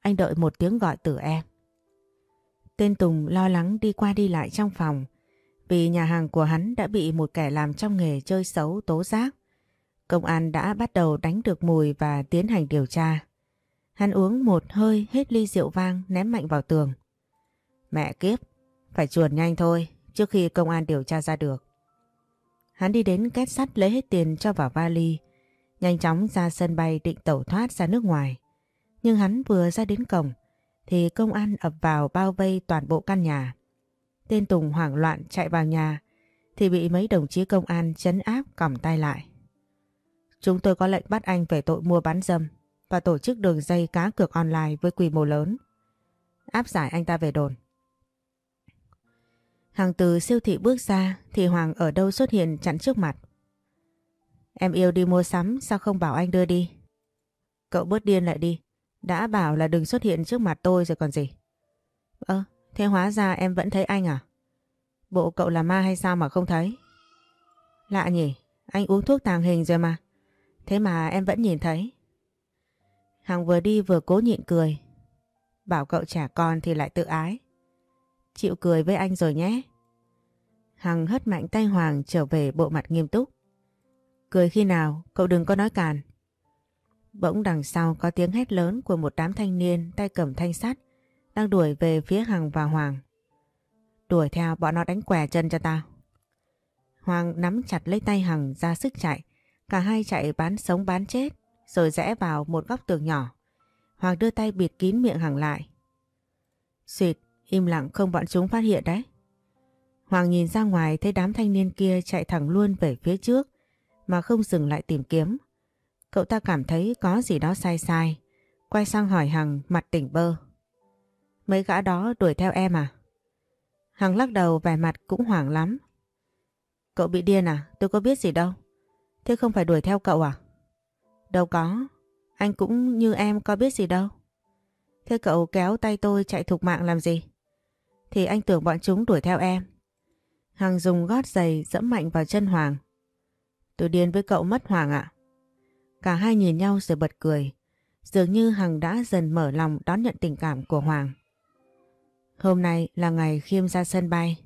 Anh đợi một tiếng gọi từ em. Tên Tùng lo lắng đi qua đi lại trong phòng vì nhà hàng của hắn đã bị một kẻ làm trong nghề chơi xấu tố giác. Công an đã bắt đầu đánh được mùi và tiến hành điều tra. Hắn uống một hơi hết ly rượu vang ném mạnh vào tường. Mẹ kiếp, phải chuồn nhanh thôi trước khi công an điều tra ra được. Hắn đi đến két sắt lấy hết tiền cho vào vali, nhanh chóng ra sân bay định tẩu thoát ra nước ngoài. Nhưng hắn vừa ra đến cổng thì công an ập vào bao vây toàn bộ căn nhà. Tên Tùng hoảng loạn chạy vào nhà thì bị mấy đồng chí công an chấn áp còng tay lại. Chúng tôi có lệnh bắt anh về tội mua bán dâm và tổ chức đường dây cá cược online với quy mô lớn. Áp giải anh ta về đồn. Hàng từ siêu thị bước ra thì Hoàng ở đâu xuất hiện chặn trước mặt. Em yêu đi mua sắm sao không bảo anh đưa đi? Cậu bớt điên lại đi. Đã bảo là đừng xuất hiện trước mặt tôi rồi còn gì. Ơ, thế hóa ra em vẫn thấy anh à? Bộ cậu là ma hay sao mà không thấy? Lạ nhỉ, anh uống thuốc tàng hình rồi mà. Thế mà em vẫn nhìn thấy. Hằng vừa đi vừa cố nhịn cười. Bảo cậu trả con thì lại tự ái. Chịu cười với anh rồi nhé. Hằng hất mạnh tay Hoàng trở về bộ mặt nghiêm túc. Cười khi nào, cậu đừng có nói càn. Bỗng đằng sau có tiếng hét lớn của một đám thanh niên tay cầm thanh sắt đang đuổi về phía Hằng và Hoàng. Đuổi theo bọn nó đánh què chân cho tao. Hoàng nắm chặt lấy tay Hằng ra sức chạy. Cả hai chạy bán sống bán chết rồi rẽ vào một góc tường nhỏ. Hoàng đưa tay bịt kín miệng Hằng lại. Xịt, im lặng không bọn chúng phát hiện đấy. Hoàng nhìn ra ngoài thấy đám thanh niên kia chạy thẳng luôn về phía trước mà không dừng lại tìm kiếm. Cậu ta cảm thấy có gì đó sai sai. Quay sang hỏi Hằng mặt tỉnh bơ. Mấy gã đó đuổi theo em à? Hằng lắc đầu vẻ mặt cũng hoảng lắm. Cậu bị điên à? Tôi có biết gì đâu. Thế không phải đuổi theo cậu à? Đâu có. Anh cũng như em có biết gì đâu. Thế cậu kéo tay tôi chạy thục mạng làm gì? Thì anh tưởng bọn chúng đuổi theo em. Hằng dùng gót giày dẫm mạnh vào chân Hoàng. Tôi điên với cậu mất Hoàng ạ. Cả hai nhìn nhau rồi bật cười. Dường như Hằng đã dần mở lòng đón nhận tình cảm của Hoàng. Hôm nay là ngày Khiêm ra sân bay.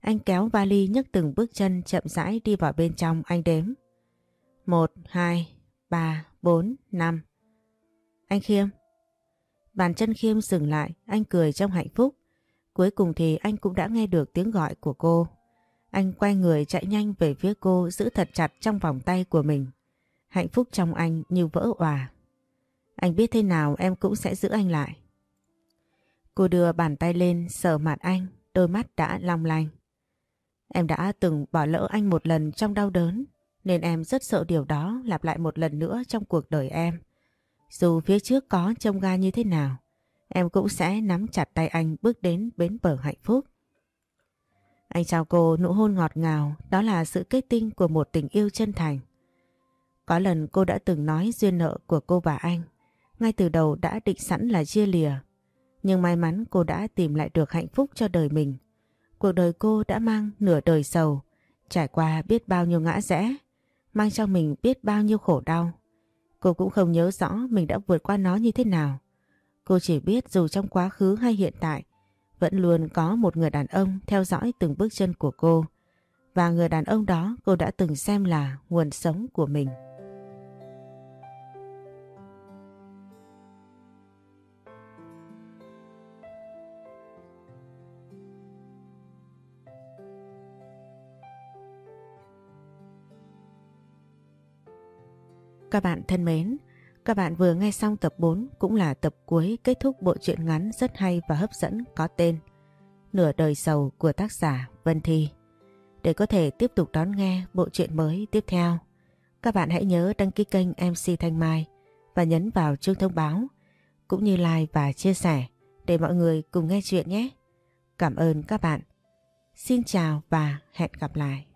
Anh kéo vali nhấc từng bước chân chậm rãi đi vào bên trong anh đếm. Một, hai, ba, bốn, năm. Anh Khiêm. Bàn chân Khiêm dừng lại, anh cười trong hạnh phúc. Cuối cùng thì anh cũng đã nghe được tiếng gọi của cô. Anh quay người chạy nhanh về phía cô giữ thật chặt trong vòng tay của mình. Hạnh phúc trong anh như vỡ òa. Anh biết thế nào em cũng sẽ giữ anh lại. Cô đưa bàn tay lên sờ mặt anh, đôi mắt đã long lanh. Em đã từng bỏ lỡ anh một lần trong đau đớn, nên em rất sợ điều đó lặp lại một lần nữa trong cuộc đời em. Dù phía trước có trông ga như thế nào, em cũng sẽ nắm chặt tay anh bước đến bến bờ hạnh phúc. Anh chào cô nụ hôn ngọt ngào, đó là sự kết tinh của một tình yêu chân thành. Có lần cô đã từng nói duyên nợ của cô và anh, ngay từ đầu đã định sẵn là chia lìa. Nhưng may mắn cô đã tìm lại được hạnh phúc cho đời mình. Cuộc đời cô đã mang nửa đời sầu, trải qua biết bao nhiêu ngã rẽ, mang trong mình biết bao nhiêu khổ đau. Cô cũng không nhớ rõ mình đã vượt qua nó như thế nào. Cô chỉ biết dù trong quá khứ hay hiện tại, vẫn luôn có một người đàn ông theo dõi từng bước chân của cô và người đàn ông đó cô đã từng xem là nguồn sống của mình. Các bạn thân mến, các bạn vừa nghe xong tập 4 cũng là tập cuối kết thúc bộ truyện ngắn rất hay và hấp dẫn có tên Nửa đời sầu của tác giả Vân Thi. Để có thể tiếp tục đón nghe bộ truyện mới tiếp theo, các bạn hãy nhớ đăng ký kênh MC Thanh Mai và nhấn vào chuông thông báo cũng như like và chia sẻ để mọi người cùng nghe chuyện nhé. Cảm ơn các bạn. Xin chào và hẹn gặp lại.